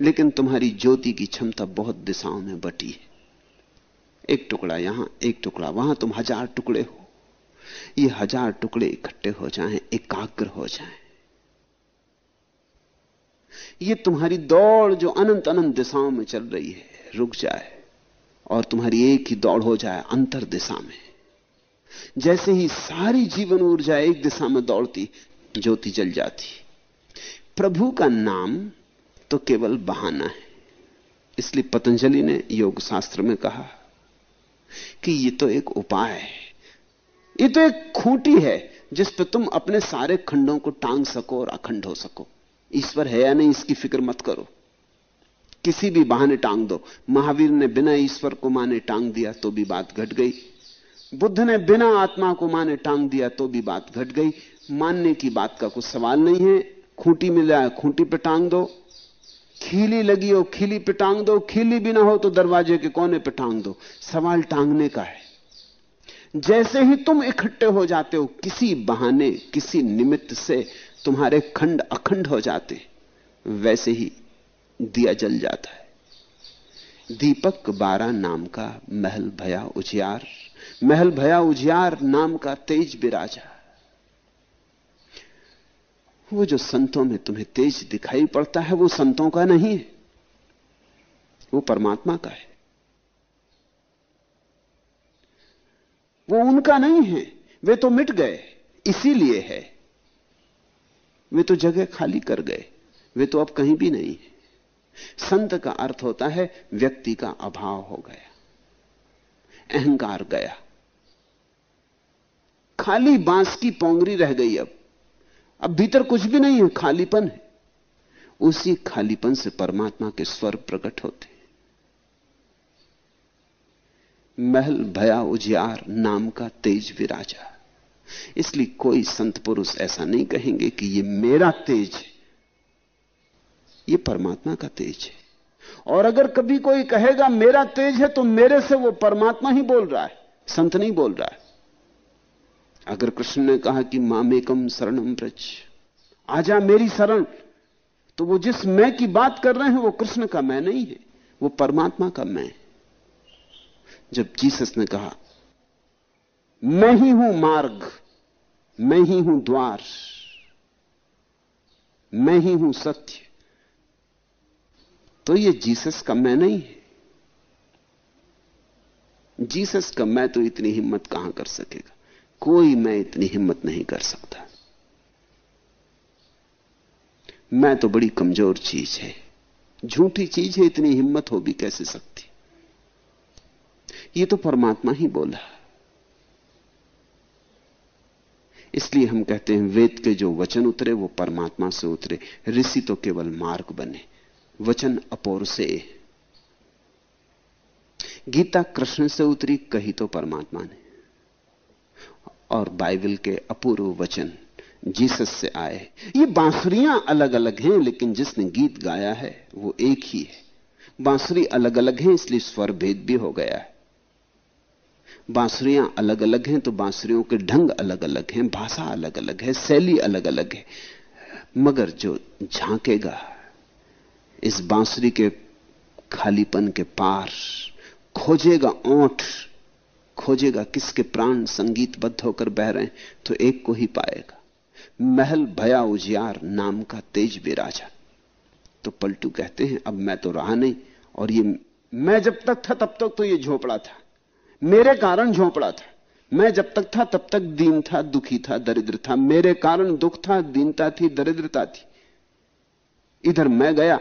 लेकिन तुम्हारी ज्योति की क्षमता बहुत दिशाओं में बटी है। एक टुकड़ा यहाँ, एक टुकड़ा वहाँ, तुम हज़ार टुकड़े हो। ये हज़ार टुकड़े इकट्ठे हो जाएँ, एकाग्र हो जाएँ। ये तुम्हारी दौड़ जो अनंत अनंत दिशाओं में चल रही है, रुक जाए और तुम्हारी एक ही दौड़ हो जाए अंतर दिशा में। जैसे ही सारी जीवन ऊर्जा एक दिशा में दौड़ती, ज्योति जल जाती। प्रभु का नाम तो केवल बहाना है। इसलिए पतंजलि ने योग शास्त्र में कहा कि यह तो एक उपाय है। यह तो एक खूंटी है जिस पर तुम अपने सारे खंडों को टांग सको और अखंड हो सको। ईश्वर है या नहीं, इसकी फ़िक्र मत करो। किसी भी बहाने टांग दो। महावीर ने बिना ईश्वर को माने टांग दिया तो भी बात घट गई। बुद्ध ने बिना आत्मा को माने टांग दिया तो भी बात घट गई। मानने की बात का कुछ सवाल नहीं है। खूंटी मिला है खूंटी पे टांग दो। खीली लगी हो, खीली पे टांग दो। खीली भी ना हो तो दरवाजे के कोने पे टांग दो। सवाल टांगने का है। जैसे ही तुम इकट्ठे हो जाते हो, किसी बहाने, किसी निमित्त से तुम्हारे खंड अखंड हो जाते, वैसे ही दिया जल जाता है। दीपक बारह नाम का महल भया उजियार, महल भया उजियार नाम का तेज बिराजा। वो जो संतों में तुम्हें तेज दिखाई पड़ता है, वो संतों का नहीं है, वो परमात्मा का है। वो उनका नहीं है, वे तो मिट गए, इसीलिए है। वे तो जगह खाली कर गए। वे तो अब कहीं भी नहीं है। संत का अर्थ होता है, व्यक्ति का अभाव हो गया। अहंकार गया। खाली बाँस की पोंगरी रह गई अब। अब भीतर कुछ भी नहीं है, खालीपन है। उसी खालीपन से परमात्मा के स्वर प्रकट होते महल भया उजियार नाम का तेज विराजा इसलिए कोई संत पुरुष ऐसा नहीं कहेंगे कि ये मेरा तेज है। ये परमात्मा का तेज है। और अगर कभी कोई कहेगा, मेरा तेज है तो मेरे से वो परमात्मा ही बोल रहा है। संत नहीं बोल रहा है। अगर कृष्ण ने कहा कि मामेकम शरणम ब्रज आजा मेरी शरण तो वो जिस मैं की बात कर रहे हैं, वो कृष्ण का मैं नहीं है, वो परमात्मा का मैं जब जीसस ने कहा मैं ही हूँ मार्ग, मैं ही हूँ द्वार, मैं ही हूँ सत्य। तो ये जीसस का मैं नहीं है। जीसस का मैं तो इतनी हिम्मत कहाँ कर सकेगा? कोई मैं इतनी हिम्मत नहीं कर सकता। मैं तो बड़ी कमज़ोर चीज़ है। झूठी चीज़ है, इतनी हिम्मत हो भी कैसे सकती? ये तो परमात्मा ही बोला। इसलिए हम कहते हैं, वेद के जो वचन उतरे, वो परमात्मा से उतरे। ऋषि तो केवल मार्ग बने। वचन अपोर से। गीता कृष्ण से उतरी, कही तो परमात्मा ने। और बाइबल के अपूर्व वचन, जीसस से आए। ये बांसुरियाँ अलग अलग हैं, लेकिन जिसने गीत गाया है, वो एक ही है। बांसुरी अलग अलग है, इसलिए स्वर भेद भी हो गया है। बांसुरियाँ अलग अलग हैं तो बांसुरियों के ढंग अलग अलग हैं, भाषा अलग अलग है, शैली अलग अलग है। मगर जो झांकेगा, इस बांसुरी के खालीपन के पार खोजेगा ओठ, खोजेगा किसके प्राण संगीतबद्ध होकर बह रहे हैं तो एक को ही पाएगा। महल भया उजियार नाम का तेज विराजा तो पलटू कहते हैं, अब मैं तो रहा नहीं, और ये मैं जब तक था, तब तक तो ये झोपड़ा था। मेरे कारण झोपड़ा था। मैं जब तक था, तब तक दीन था, दुखी था, दरिद्र था। मेरे कारण दुख था, दीनता थी, दरिद्रता थी। इधर मैं गया,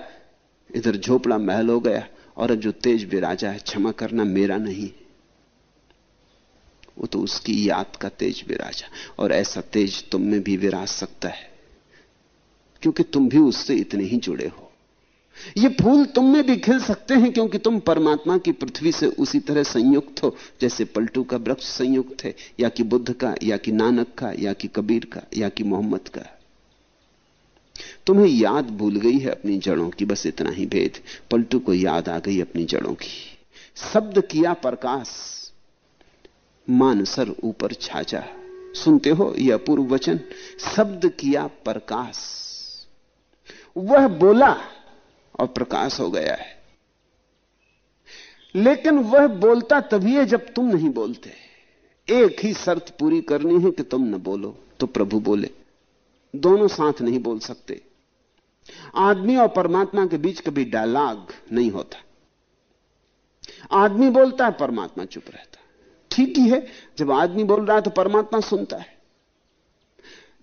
इधर झोपड़ा महल हो गया, और अब जो तेज विराजा है, क्षमा करना मेरा नहीं वो तो उसकी याद का तेज विराजा और ऐसा तेज तुम में भी विराज सकता है, क्योंकि तुम भी उससे इतने ही जुड़े हो। ये फूल तुम में भी खिल सकते हैं क्योंकि तुम परमात्मा की पृथ्वी से उसी तरह संयुक्त हो, जैसे पलटू का वृक्ष संयुक्त है, या कि बुद्ध का, या कि नानक का, या कि कबीर का, या कि मोहम्मद का। तुम्हें याद भूल गई है अपनी जड़ों की, बस इतना ही भेद। पलटू को याद आ गई अपनी जड़ों की। शब्द किया प्रकाश मानसर ऊपर छाजा। सुनते हो यह अपूर्व वचन? शब्द किया प्रकाश। वह बोला और प्रकाश हो गया है। लेकिन वह बोलता तभी है जब तुम नहीं बोलते। एक ही शर्त पूरी करनी है कि तुम न बोलो तो प्रभु बोले। दोनों साथ नहीं बोल सकते। आदमी और परमात्मा के बीच कभी डायलॉग नहीं होता। आदमी बोलता है, परमात्मा चुप रहता ठीक ही है, जब आदमी बोल रहा है तो परमात्मा सुनता है।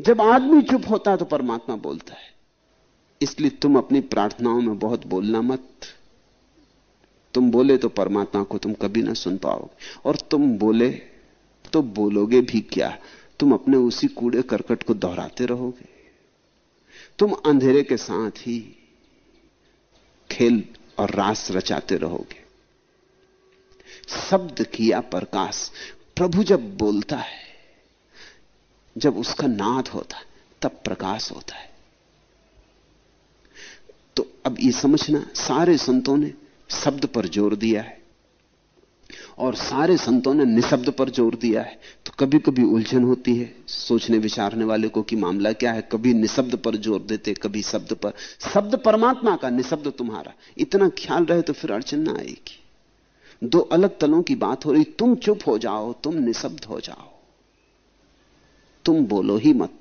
जब आदमी चुप होता है तो परमात्मा बोलता है। इसलिए तुम अपनी प्रार्थनाओं में बहुत बोलना मत। तुम बोले तो परमात्मा को तुम कभी ना सुन पाओगे। और तुम बोले तो बोलोगे भी क्या? तुम अपने उसी कूड़े करकट को दोहराते रहोगे। तुम अंधेरे के साथ ही खेल और रास रचाते रहोगे। शब्द किया प्रकाश प्रभु जब बोलता है, जब उसका नाद होता है, तब प्रकाश होता है। ये समझना सारे संतों ने शब्द पर ज़ोर दिया है। और सारे संतों ने निशब्द पर ज़ोर दिया है। तो कभी कभी उलझन होती है, सोचने विचारने वाले को कि मामला क्या है? कभी निशब्द पर ज़ोर देते, कभी शब्द पर। शब्द परमात्मा का निशब्द तुम्हारा। इतना ख्याल रहे तो फिर अड़चन ना आएगी। दो अलग तलों की बात हो रही, तुम चुप हो जाओ, तुम निशब्द हो जाओ। तुम बोलो ही मत।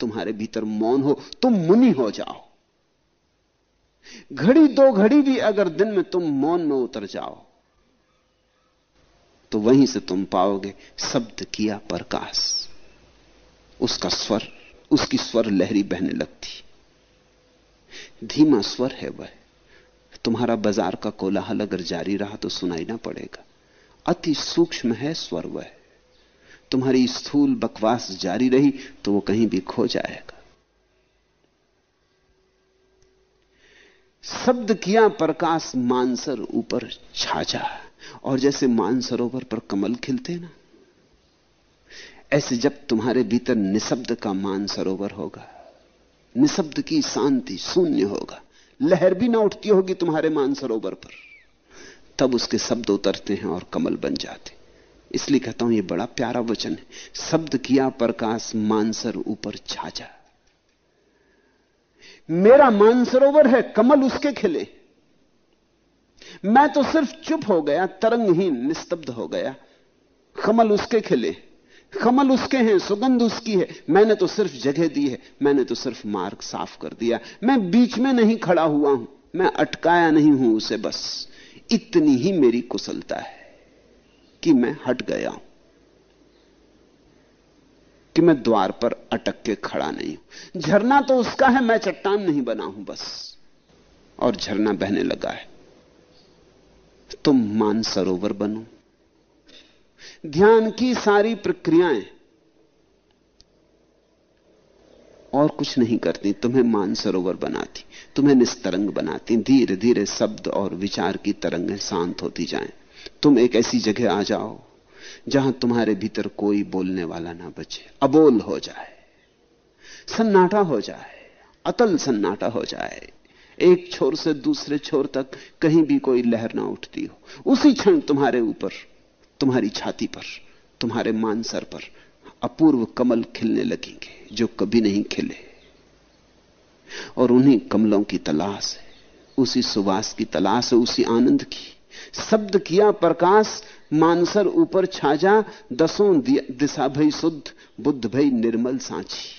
तुम्हारे भीतर मौन हो, तुम मुनि हो जाओ। घड़ी दो घड़ी भी अगर दिन में तुम मौन में उतर जाओ तो वहीं से तुम पाओगे शब्द किया प्रकाश। उसका स्वर, उसकी स्वर लहरी बहने लगती। धीमा स्वर है वह। तुम्हारा बाज़ार का कोलाहल अगर जारी रहा तो सुनाई ना पड़ेगा। अति सूक्ष्म है स्वर वह। तुम्हारी स्थूल बकवास जारी रही तो वो कहीं भी खो जाएगा। शब्द किया प्रकाश मानसर ऊपर छाछा और जैसे मानसरोवर पर कमल खिलते ना, ऐसे जब तुम्हारे भीतर निशब्द का मानसरोवर होगा, निशब्द की शांति शून्य होगा, लहर भी ना उठती होगी तुम्हारे मानसरोवर पर तब उसके शब्द उतरते हैं और कमल बन जाते इसलिए कहता हूँ यह बड़ा प्यारा वचन है। शब्द किया प्रकाश मानसर ऊपर छाजा मेरा मानसरोवर है, कमल उसके खिले। मैं तो सिर्फ़ चुप हो गया तरंगहीन निस्तब्ध हो गया। कमल उसके खिले। कमल उसके हैं, सुगंध उसकी है। मैंने तो सिर्फ़ जगह दी है, मैंने तो सिर्फ़ मार्ग साफ़ कर दिया। मैं बीच में नहीं खड़ा हुआ हूँ, मैं अटकाया नहीं हूँ उसे बस। इतनी ही मेरी कुशलता है कि मैं हट गया हूँ। कि मैं द्वार पर अटक के खड़ा नहीं हूँ। झरना तो उसका है, मैं चट्टान नहीं बना हूँ बस। और झरना बहने लगा है। तुम मान सरोवर बनो। ध्यान की सारी प्रक्रियाएँ और कुछ नहीं करती। तुम्हें मान सरोवर बनाती, तुम्हें निस्तरंग बनाती। धीरे धीरे शब्द और विचार की तरंगें शांत होती जाएँ। तुम एक ऐसी जगह आ जाओ जहाँ तुम्हारे भीतर कोई बोलने वाला ना बचे। अबोल हो जाए। सन्नाटा हो जाए। अतल सन्नाटा हो जाए। एक छोर से दूसरे छोर तक कहीं भी कोई लहर ना उठती हो। उसी क्षण तुम्हारे ऊपर, तुम्हारी छाती पर, तुम्हारे मानसर पर अपूर्व कमल खिलने लगेंगे, जो कभी नहीं खिले। और उन्हीं कमलों की तलाश है, उसी सुवास की तलाश है, उसी आनंद की। शब्द किया, प्रकाश, मानसर ऊपर छाजा, दसों दिशा भई शुद्ध, बुद्ध भई निर्मल सांची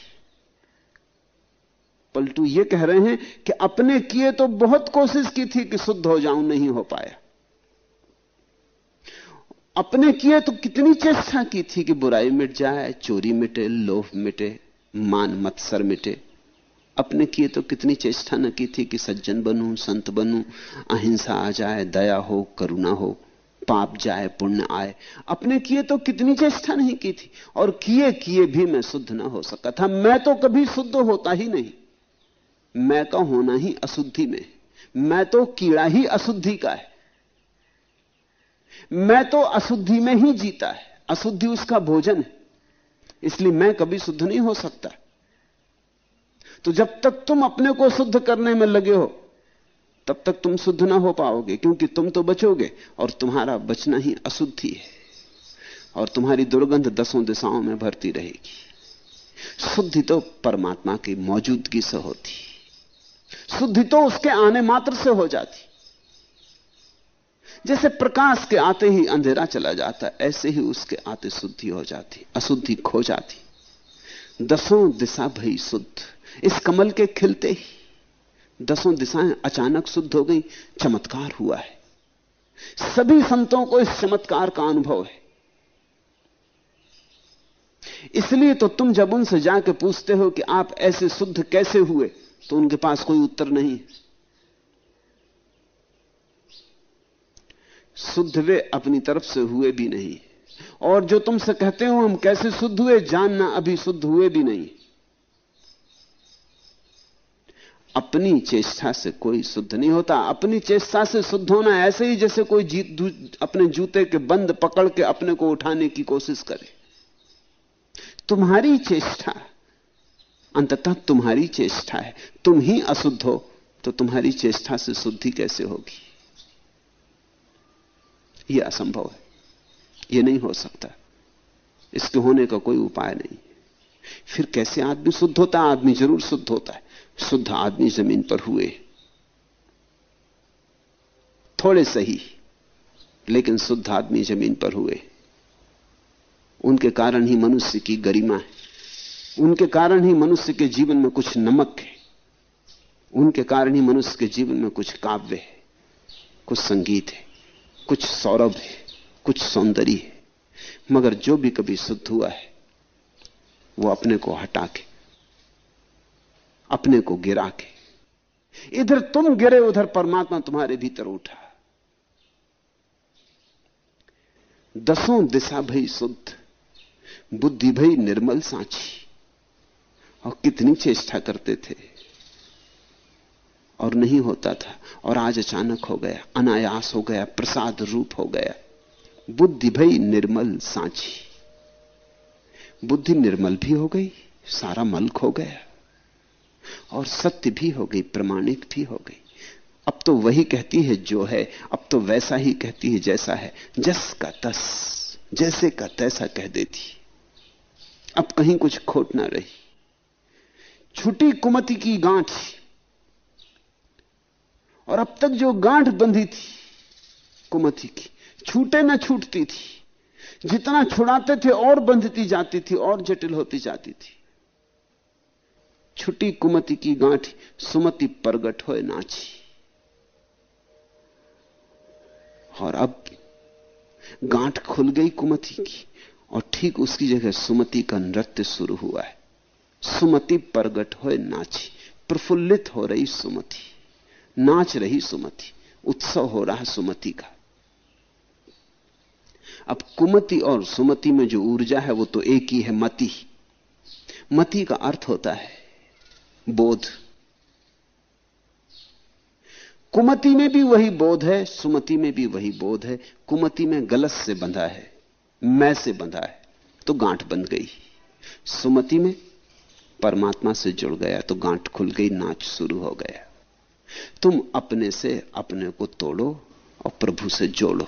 पलटू ये कह रहे हैं कि अपने किए तो बहुत कोशिश की थी कि शुद्ध हो जाऊँ, नहीं हो पाया। अपने किए तो कितनी चेष्टा की थी कि बुराई मिट जाए, चोरी मिटे, लोभ मिटे, मान मत्सर मिटे। अपने किए तो कितनी चेष्टा न की थी कि सज्जन बनूं, संत बनूं, अहिंसा आ जाए, दया हो, करुणा हो, पाप जाए, पुण्य आए। अपने किए तो कितनी चेष्टा नहीं की थी और किए किए भी मैं शुद्ध ना हो सका था। मैं तो कभी शुद्ध होता ही नहीं। मैं का होना ही अशुद्धि में मैं तो कीड़ा ही अशुद्धि का है। मैं तो अशुद्धि में ही जीता है। अशुद्धि उसका भोजन है। इसलिए मैं कभी शुद्ध नहीं हो सकता। तो जब तक तुम अपने को शुद्ध करने में लगे हो, तब तक तुम शुद्ध ना हो पाओगे, क्योंकि तुम तो बचोगे और तुम्हारा बचना ही अशुद्धि है और तुम्हारी दुर्गंध दसों दिशाओं में भरती रहेगी। शुद्धि तो परमात्मा की मौजूदगी से होती शुद्धि तो उसके आने मात्र से हो जाती। जैसे प्रकाश के आते ही अंधेरा चला जाता, ऐसे ही उसके आते शुद्धि हो जाती, अशुद्धि खो जाती। दसों दिशा भई शुद्ध। इस कमल के खिलते ही दसों दिशाएँ अचानक शुद्ध हो गई, चमत्कार हुआ है। सभी संतों को इस चमत्कार का अनुभव है। इसलिए तो तुम जब उनसे जाके पूछते हो कि आप ऐसे शुद्ध कैसे हुए तो उनके पास कोई उत्तर नहीं शुद्ध वे अपनी तरफ़ से हुए भी नहीं। और जो तुमसे कहते हो हम कैसे शुद्ध हुए, जानना अभी शुद्ध हुए भी नहीं। अपनी चेष्टा से कोई शुद्ध नहीं होता। अपनी चेष्टा से शुद्ध होना ऐसे ही जैसे कोई जीत अपने जूते के बंद पकड़ के अपने को उठाने की कोशिश करे। तुम्हारी चेष्टा, अंततः तुम्हारी चेष्टा है। तुम ही अशुद्ध हो तो तुम्हारी चेष्टा से शुद्धि कैसे होगी? यह असंभव है। यह नहीं हो सकता। इसके होने का कोई उपाय नहीं। फिर कैसे आदमी शुद्ध होता? है आदमी ज़रूर शुद्ध होता है। शुद्ध आदमी ज़मीन पर हुए। थोड़े सही लेकिन शुद्ध आदमी ज़मीन पर हुए। उनके कारण ही मनुष्य की गरिमा है। उनके कारण ही मनुष्य के जीवन में कुछ नमक है। उनके कारण ही मनुष्य के जीवन में कुछ काव्य है, कुछ संगीत है, कुछ सौरभ है, कुछ सौंदर्य है। मगर जो भी कभी शुद्ध हुआ है, वो अपने को हटा के अपने को गिरा के। इधर तुम गिरे, उधर परमात्मा तुम्हारे भीतर उठा। दसों दिशा भई शुद्ध, बुद्धि भई निर्मल सांची। और कितनी चेष्टा करते थे। और नहीं होता था। और आज अचानक हो गया, अनायास हो गया, प्रसाद रूप हो गया। बुद्धि भई निर्मल सांची। बुद्धि निर्मल भी हो गई, सारा मल खो गया। और सत्य भी हो गई प्रमाणिक भी हो गई। अब तो वही कहती है, जो है, अब तो वैसा ही कहती है, जैसा है। जस का तस, जैसे का तैसा कह देती। अब कहीं कुछ खोट ना रही। छुटी कुमति की गांठ। और अब तक जो गांठ बंधी थी, कुमति की, छूटे ना छूटती थी। जितना छुड़ाते थे, और बंधती जाती थी, और जटिल होती जाती थी। छुटी कुमति की गांठी, सुमति प्रगट होए नाची। और अब गांठ खुल गई कुमति की, और ठीक उसकी जगह सुमति का नृत्य शुरू हुआ है। सुमति प्रगट होए नाची, प्रफुल्लित हो रही सुमति, नाच रही सुमति, उत्सव हो रहा सुमति का। अब कुमति और सुमति में जो ऊर्जा है, वो तो एक ही है, मति। मति का अर्थ होता है बोध। कुमति में भी वही बोध है, सुमति में भी वही बोध है। कुमति में गलत से बंधा है, मैं से बंधा है तो गांठ बंध गई। सुमति में परमात्मा से जुड़ गया तो गांठ खुल गई, नाच शुरू हो गया। तुम अपने से अपने को तोड़ो और प्रभु से जोड़ो।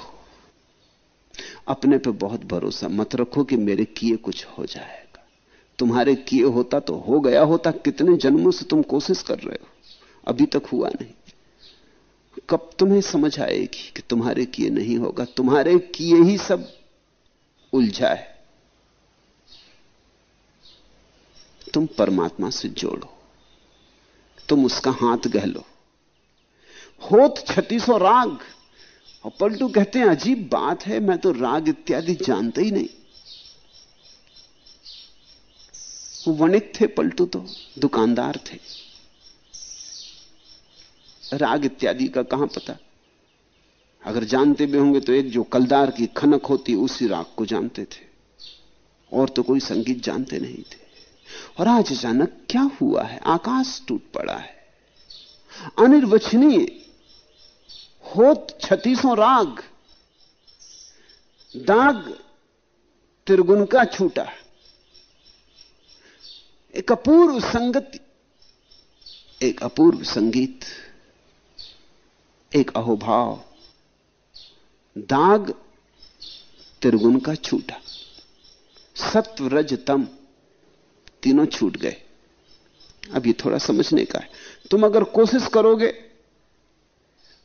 अपने पे बहुत भरोसा मत रखो कि मेरे किए कुछ हो जाएगा तुम्हारे किए होता तो हो गया होता, कितने जन्मों से तुम कोशिश कर रहे हो? अभी तक हुआ नहीं। कब तुम्हें समझ आएगी कि तुम्हारे किए नहीं होगा? तुम्हारे किए ही सब उलझा है। तुम परमात्मा से जोड़ो। तुम उसका हाथ गहलो। होत छत्तीसों राग। और पलटू कहते हैं, अजीब बात है, मैं तो राग इत्यादि जानते ही नहीं। वो वणिक थे, पलटू तो दुकानदार थे। राग इत्यादि का कहाँ पता? अगर जानते भी होंगे तो एक जो कलदार की खनक होती, उसी राग को जानते थे। और तो कोई संगीत जानते नहीं थे। और आज अचानक क्या हुआ है? आकाश टूट पड़ा है। अनिर्वचनीय होत छत्तीसों राग, दाग त्रिगुण का छूटा। एक अपूर्व संगति, एक अपूर्व संगीत, एक अहोभाव, दाग त्रिगुण का छूटा। सत्व रज तम तीनों छूट गए। अब ये थोड़ा समझने का है। तुम अगर कोशिश करोगे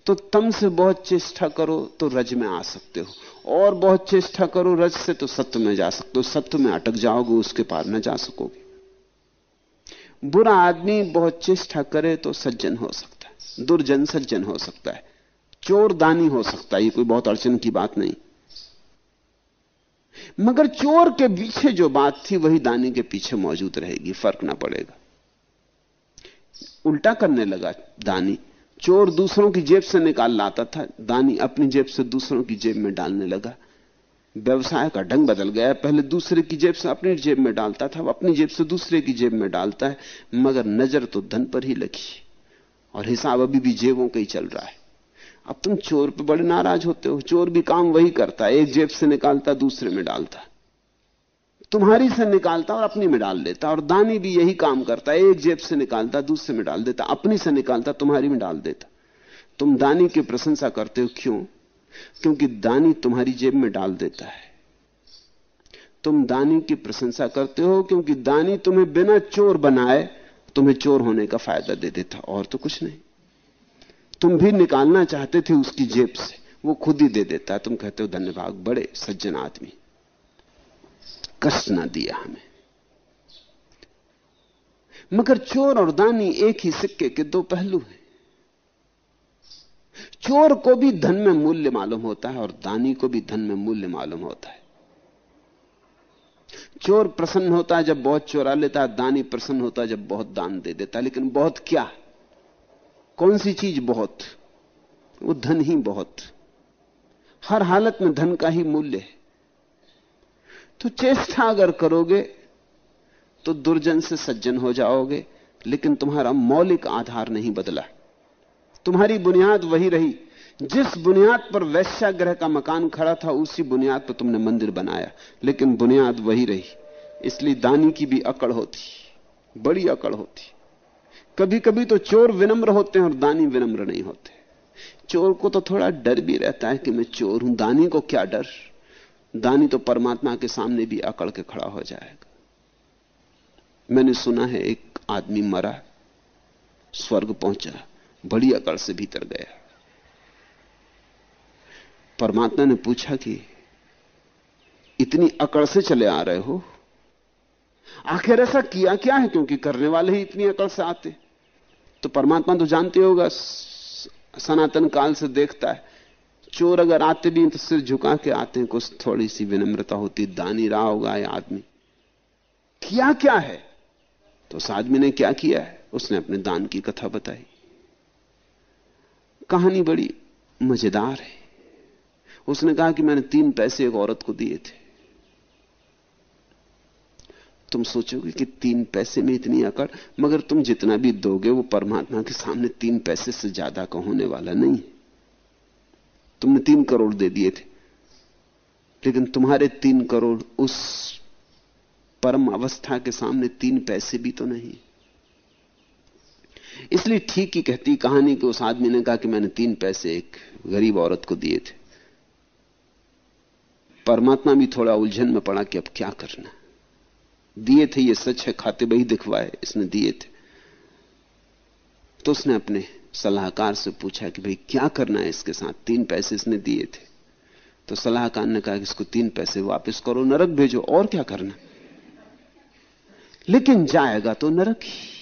तो तम से बहुत चेष्टा करो तो रज में आ सकते हो। और बहुत चेष्टा करो, रज से तो सत्य में जा सकते हो। सत्य में अटक जाओगे, उसके पार न जा सकोगे। बुरा आदमी बहुत चेष्टा करे तो सज्जन हो सकता है। दुर्जन सज्जन हो सकता है। चोर दानी हो सकता है। ये कोई बहुत अड़चन की बात नहीं। मगर चोर के पीछे जो बात थी, वही दानी के पीछे मौजूद रहेगी। फ़र्क ना पड़ेगा। उल्टा करने लगा दानी। चोर दूसरों की जेब से निकाल लाता था। दानी अपनी जेब से दूसरों की जेब में डालने लगा। व्यवसाय का ढंग बदल गया पहले दूसरे की जेब से अपनी जेब में डालता था अपनी जेब से दूसरे की जेब में डालता है, मगर नज़र तो धन पर ही लगी और हिसाब अभी भी जेबों का ही चल रहा है। अब तुम चोर पे बड़े नाराज़ होते हो। चोर भी काम वही करता है, एक जेब से निकालता, दूसरे में डालता। तुम्हारी से निकालता और अपनी में डाल देता, और दानी भी यही काम करता है एक जेब से निकालता, दूसरे में डाल देता, अपनी से निकालता, तुम्हारी में डाल देता। तुम दानी की प्रशंसा करते हो, क्यों? क्योंकि दानी तुम्हारी जेब में डाल देता है। तुम दानी की प्रशंसा करते हो क्योंकि दानी तुम्हें बिना चोर बनाए तुम्हें चोर होने का फ़ायदा दे देता, और तो कुछ नहीं। तुम भी निकालना चाहते थे उसकी जेब से, वो खुद ही दे देता तुम कहते हो, धन्यवाद, बड़े सज्जन आदमी। कष्ट ना दिया हमें। मगर चोर और दानी एक ही सिक्के के दो पहलू हैं। चोर को भी धन में मूल्य मालूम होता है और दानी को भी धन में मूल्य मालूम होता है। चोर प्रसन्न होता है जब बहुत चोरा लेता है, दानी प्रसन्न होता है जब बहुत दान दे देता है। लेकिन बहुत क्या? कौन सी चीज़ बहुत? वो धन ही बहुत। हर हालत में धन का ही मूल्य है। तो चेष्टा अगर करोगे तो दुर्जन से सज्जन हो जाओगे, लेकिन तुम्हारा मौलिक आधार नहीं बदला। तुम्हारी बुनियाद वही रही। जिस बुनियाद पर वैश्याग्रह का मकान खड़ा था, उसी बुनियाद पर तुमने मंदिर बनाया। लेकिन बुनियाद वही रही। इसलिए दानी की भी अकड़ होती, बड़ी अकड़ होती। कभी कभी तो चोर विनम्र होते हैं और दानी विनम्र नहीं होते। चोर को तो थोड़ा डर भी रहता है कि मैं चोर हूँ, दानी को क्या डर? दानी तो परमात्मा के सामने भी अकड़ के खड़ा हो जाएगा। मैंने सुना है एक आदमी मरा, स्वर्ग पहुँचा। बड़ी अकड़ से भीतर गया परमात्मा ने पूछा कि, इतनी अकड़ से चले आ रहे हो? आखिर ऐसा किया क्या है क्योंकि करने वाले ही इतनी अकड़ से आते? तो परमात्मा तो जानते होगा, सनातन काल से देखता है, चोर अगर आते भी तो सिर झुका के आते हैं, कुछ थोड़ी सी विनम्रता होती, दानी रहा होगा ये आदमी। किया क्या है? तो उस आदमी ने क्या किया है? उसने अपने दान की कथा बताई। कहानी बड़ी मज़ेदार है। उसने कहा कि मैंने तीन पैसे एक औरत को दिए थे। तुम सोचोगे कि तीन पैसे में इतनी अकड़, मगर तुम जितना भी दोगे वो परमात्मा के सामने तीन पैसे से ज़्यादा का होने वाला नहीं। तुमने तीन करोड़ दे दिए थे, लेकिन तुम्हारे तीन करोड़ उस परम अवस्था के सामने तीन पैसे भी तो नहीं। इसलिए ठीक ही कहती कहानी कि उस आदमी ने कहा कि मैंने तीन पैसे एक गरीब औरत को दिए थे। परमात्मा भी थोड़ा उलझन में पड़ा कि अब क्या करना दिए थे, ये सच है, खाते बही दिखवाए, इसने दिए थे। तो उसने अपने सलाहकार से पूछा कि भाई क्या करना है इसके साथ? तीन पैसे इसने दिए थे। तो सलाहकार ने कहा कि इसको तीन पैसे वापस करो, नरक भेजो, और क्या करना लेकिन जाएगा तो नरक ही।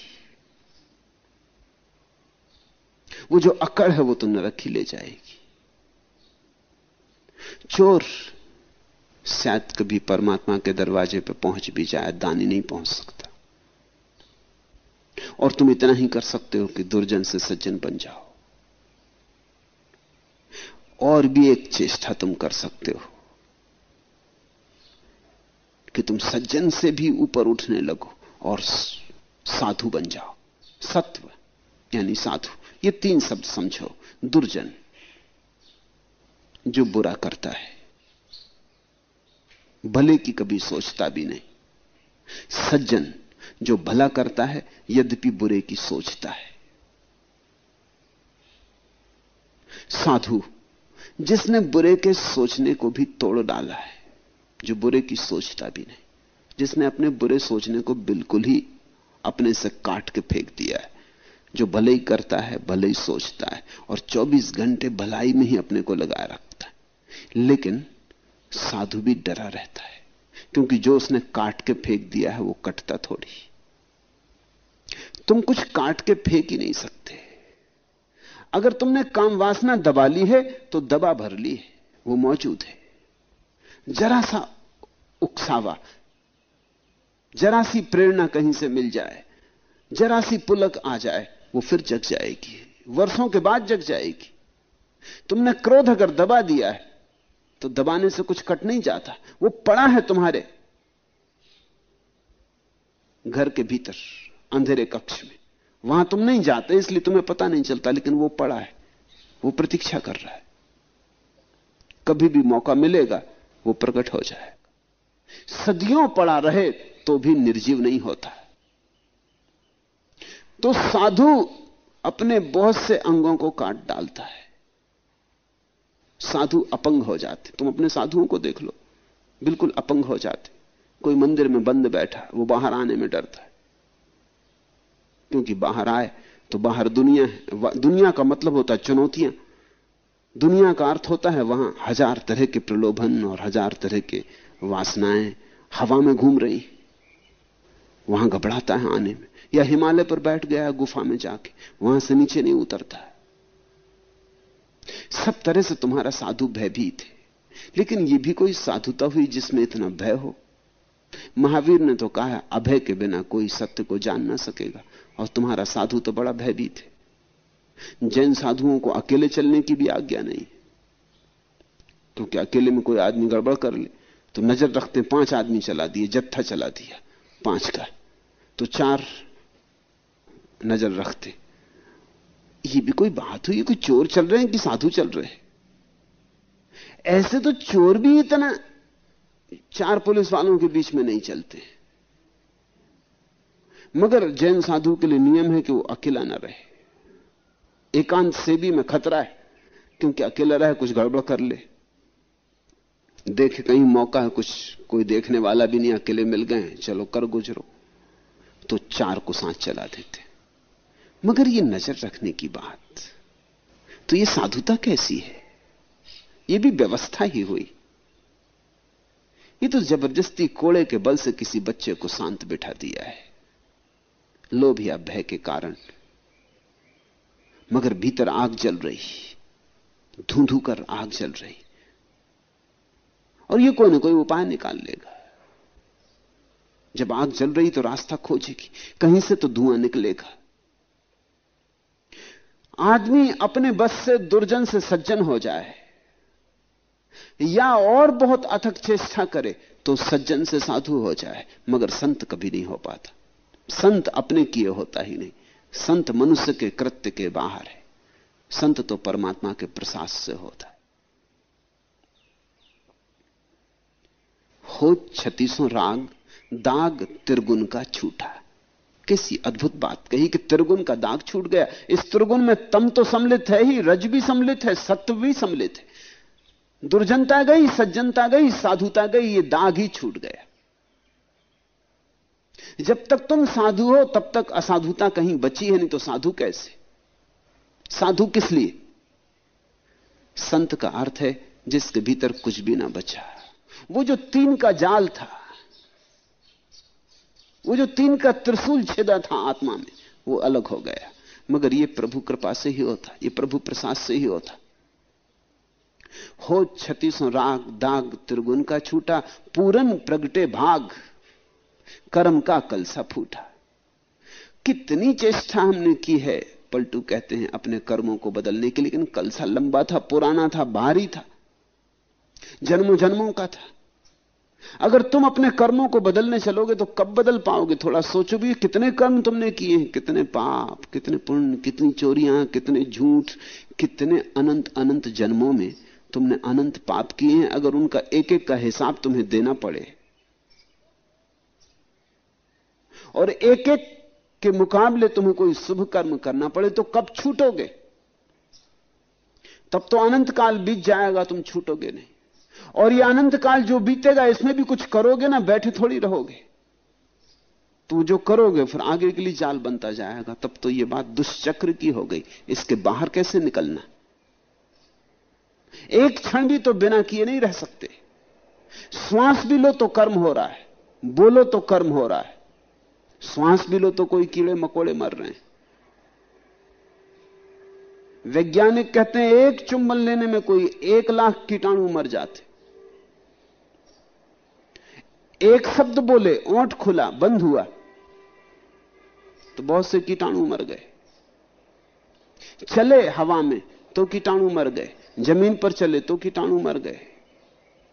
वो जो अकड़ है वो तो नरक ही ले जाएगी। चोर शायद कभी परमात्मा के दरवाजे पर पहुँच भी जाए, दानी नहीं पहुँच सकता। और तुम इतना ही कर सकते हो कि दुर्जन से सज्जन बन जाओ। और भी एक चेष्टा तुम कर सकते हो कि तुम सज्जन से भी ऊपर उठने लगो और साधु बन जाओ। सत्व, यानी साधु। ये तीन शब्द समझो। दुर्जन, जो बुरा करता है। भले की कभी सोचता भी नहीं। सज्जन, जो भला करता है, यद्यपि बुरे की सोचता है। साधु, जिसने बुरे के सोचने को भी तोड़ डाला है, जो बुरे की सोचता भी नहीं, जिसने अपने बुरे सोचने को बिल्कुल ही अपने से काट के फेंक दिया है। जो भले ही करता है भले ही सोचता है और 24 घंटे भलाई में ही अपने को लगाए रखता है। लेकिन साधु भी डरा रहता है, क्योंकि जो उसने काट के फेंक दिया है, वो कटता थोड़ी। तुम कुछ काट के फेंक ही नहीं सकते। अगर तुमने काम वासना दबा ली है तो दबा भर ली है, वो मौजूद है। जरा सा उकसावा, जरा सी प्रेरणा कहीं से मिल जाए, जरा सी पुलक आ जाए वो फिर जग जाएगी। वर्षों के बाद जग जाएगी। तुमने क्रोध अगर दबा दिया है तो दबाने से कुछ कट नहीं जाता। वो पड़ा है तुम्हारे घर के भीतर, अंधेरे कक्ष में। वहाँ तुम नहीं जाते, इसलिए तुम्हें पता नहीं चलता, लेकिन वो पड़ा है। वो प्रतीक्षा कर रहा है। कभी भी मौका मिलेगा, वो प्रकट हो जाएगा सदियों पड़ा रहे तो भी निर्जीव नहीं होता। तो साधु अपने बहुत से अंगों को काट डालता है। साधु अपंग हो जाते। तुम अपने साधुओं को देख लो। बिल्कुल अपंग हो जाते। कोई मंदिर में बंद बैठा, वो बाहर आने में डरता है। क्योंकि बाहर आए तो बाहर दुनिया है। दुनिया का मतलब होता है चुनौतियाँ। दुनिया का अर्थ होता है वहाँ हज़ार तरह के प्रलोभन और हज़ार तरह के वासनाएँ हवा में घूम रही वहाँ घबराता है आने में। या हिमालय पर बैठ गया है गुफा में जाके, वहाँ से नीचे नहीं उतरता है। सब तरह से तुम्हारा साधु भयभीत है। लेकिन यह भी कोई साधुता हुई जिसमें इतना भय हो? महावीर ने तो कहा, अभय के बिना कोई सत्य को जान ना सकेगा, और तुम्हारा साधु तो बड़ा भयभीत है। जैन साधुओं को अकेले चलने की भी आज्ञा नहीं क्योंकि अकेले में कोई आदमी गड़बड़ कर ले? तो नज़र रखते पाँच आदमी चला दिए, जत्था चला दिया। पाँच का तो चार नज़र रखते। ये भी कोई बात हुई? कोई चोर चल रहे हैं कि साधु चल रहे हैं? ऐसे तो चोर भी इतना चार पुलिस वालों के बीच में नहीं चलते। मगर जैन साधु के लिए नियम है कि वो अकेला ना रहे। एकांत से भी में खतरा है, क्योंकि अकेला रहे, कुछ गड़बड़ कर ले। देखे कहीं मौका है, कुछ, कोई देखने वाला भी नहीं, अकेले मिल गए चलो, कर गुजरो। तो चार को सांस चला देते मगर ये नज़र रखने की बात तो ये साधुता कैसी है? ये भी व्यवस्था ही हुई। ये तो ज़बरदस्ती कोड़े के बल से किसी बच्चे को शांत बिठा दिया है। लोभ या भय के कारण। मगर भीतर आग जल रही धूधू कर आग जल रही। और ये कोई ना कोई उपाय निकाल लेगा। जब आग जल रही तो रास्ता खोजेगी, कहीं से तो धुआँ निकलेगा। आदमी अपने बस से दुर्जन से सज्जन हो जाए, या और बहुत अथक चेष्टा करे तो सज्जन से साधु हो जाए, मगर संत कभी नहीं हो पाता। संत अपने किए होता ही नहीं। संत मनुष्य के कृत्य के बाहर है। संत तो परमात्मा के प्रसाद से होता। हो छत्तीसों राग, दाग त्रिगुण का छूटा। किसी अद्भुत बात कही कि त्रिगुण का दाग छूट गया। इस त्रिगुण में तम तो सम्मिलित है ही, रज भी सम्मिलित है, सत्व भी सम्मिलित है। दुर्जनता गई, सज्जनता गई, साधुता गई, ये दाग ही छूट गया। जब तक तुम साधु हो, तब तक असाधुता कहीं बची है नहीं तो साधु कैसे? साधु किस लिए? संत का अर्थ है, जिसके भीतर कुछ भी ना बचा। वो जो तीन का जाल था, वो जो तीन का त्रिशूल छेदा था आत्मा में, वो अलग हो गया। मगर ये प्रभु कृपा से ही होता, ये प्रभु प्रसाद से ही होता। हो छत्तीसों राग, दाग, त्रिगुण का छूटा, पूरन प्रगटे भाग, कर्म का कलसा फूटा। कितनी चेष्टा हमने की है, पलटू कहते हैं अपने कर्मों को बदलने के लेकिन कलसा लंबा था, पुराना था, भारी था। जन्मों जन्मों का था। अगर तुम अपने कर्मों को बदलने चलोगे तो कब बदल पाओगे? थोड़ा सोचो भी, कितने कर्म तुमने किए हैं? कितने पाप, कितने पुण्य, कितनी चोरियाँ, कितने झूठ, कितने अनंत अनंत जन्मों में तुमने अनंत पाप किए हैं। अगर उनका एक एक का हिसाब तुम्हें देना पड़े। और एक एक के मुकाबले तुम्हें कोई शुभ कर्म करना पड़े तो कब छूटोगे? तब तो अनंत काल बीत जाएगा, तुम छूटोगे नहीं। और ये अनंत काल जो बीतेगा, इसमें भी कुछ करोगे ना, बैठे थोड़ी रहोगे। तो जो करोगे, फिर आगे के लिए जाल बनता जाएगा। तब तो ये बात दुष्चक्र की हो गई। इसके बाहर कैसे निकलना? एक क्षण भी तो बिना किए नहीं रह सकते। श्वास भी लो तो कर्म हो रहा है। बोलो तो कर्म हो रहा है। श्वास भी लो तो कोई कीड़े मकोड़े मर रहे हैं। वैज्ञानिक कहते हैं, एक चुंबन लेने में कोई एक लाख कीटाणु मर जाते। एक शब्द बोले, ओंठ खुला, बंद हुआ तो बहुत से कीटाणु मर गए। चले हवा में तो कीटाणु मर गए। ज़मीन पर चले तो कीटाणु मर गए।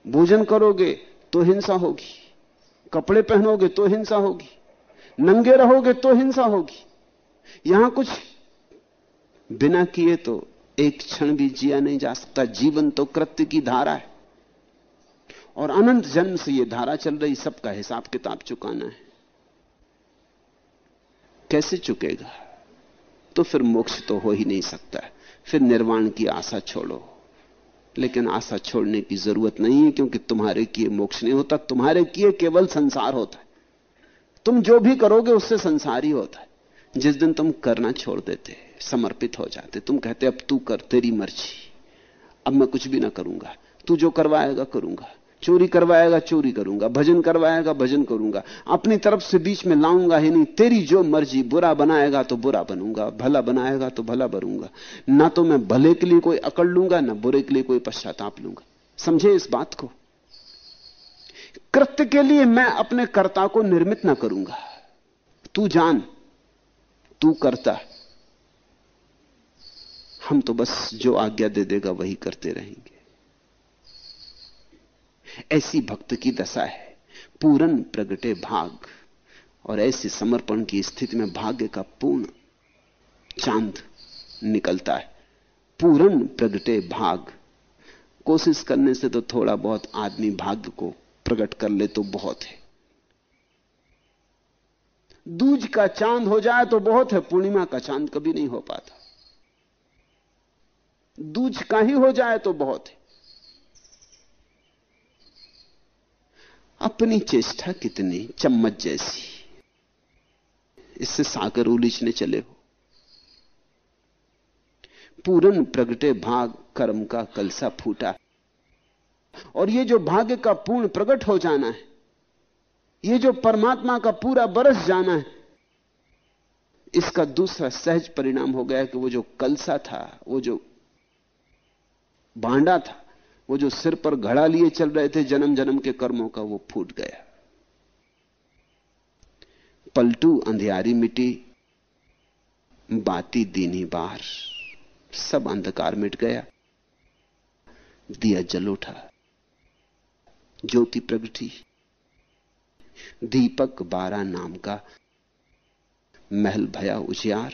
भोजन करोगे तो हिंसा होगी। कपड़े पहनोगे तो हिंसा होगी। नंगे रहोगे तो हिंसा होगी। यहाँ कुछ बिना किए तो एक क्षण भी जिया नहीं जा सकता। जीवन तो कृत्य की धारा है। और अनंत जन्म से यह धारा चल रही, सबका हिसाब किताब चुकाना है। कैसे चुकेगा? तो फिर मोक्ष तो हो ही नहीं सकता है। फिर निर्वाण की आशा छोड़ो। लेकिन आशा छोड़ने की ज़रूरत नहीं है, क्योंकि तुम्हारे किए मोक्ष नहीं होता। तुम्हारे किए केवल संसार होता है। तुम जो भी करोगे, उससे संसार ही होता है। जिस दिन तुम करना छोड़ देते, समर्पित हो जाते, तुम कहते, अब तू कर, तेरी मर्ज़ी। अब मैं कुछ भी ना करूँगा। तू जो करवाएगा, करूँगा। चोरी करवाएगा, चोरी करूँगा। भजन करवाएगा, भजन करूँगा। अपनी तरफ़ से बीच में लाऊँगा ही नहीं। तेरी जो मर्ज़ी, बुरा बनाएगा तो बुरा बनूँगा। भला बनाएगा तो भला बनूँगा। ना तो मैं भले के लिए कोई अकड़ लूँगा, ना बुरे के लिए कोई पश्चाताप लूँगा। समझे इस बात को? कृत्य के लिए मैं अपने कर्ता को निर्मित ना करूँगा। तू जान, तू करता। हम तो बस जो आज्ञा दे देगा, वही करते रहेंगे। ऐसी भक्त की दशा है। पूरन प्रगटे भाग और ऐसे समर्पण की स्थिति में भाग्य का पूर्ण चाँद निकलता है। पूरन प्रगटे भाग। कोशिश करने से तो थोड़ा बहुत आदमी भाग्य को प्रकट कर ले तो बहुत है। दूज का चाँद हो जाए तो बहुत है, पूर्णिमा का चाँद कभी नहीं हो पाता। दूज का ही हो जाए तो बहुत है। अपनी चेष्टा कितनी, चम्मच जैसी। इससे सागर उलीचने चले हो। पूरन प्रगटे भाग कर्म का कलसा फूटा। और ये जो भाग्य का पूर्ण प्रकट हो जाना है, ये जो परमात्मा का पूरा बरस जाना है, इसका दूसरा सहज परिणाम हो गया कि वो जो कलसा था, वो जो भांडा था वो जो सिर पर घड़ा लिए चल रहे थे जन्म जन्म के कर्मों का, वो फूट गया। पलटू, अंधियारी मिटी, बाती दीनी बार, सब अंधकार मिट गया। दिया जल उठा, ज्योति प्रगटी। दीपक बारा नाम का महल भया उजियार।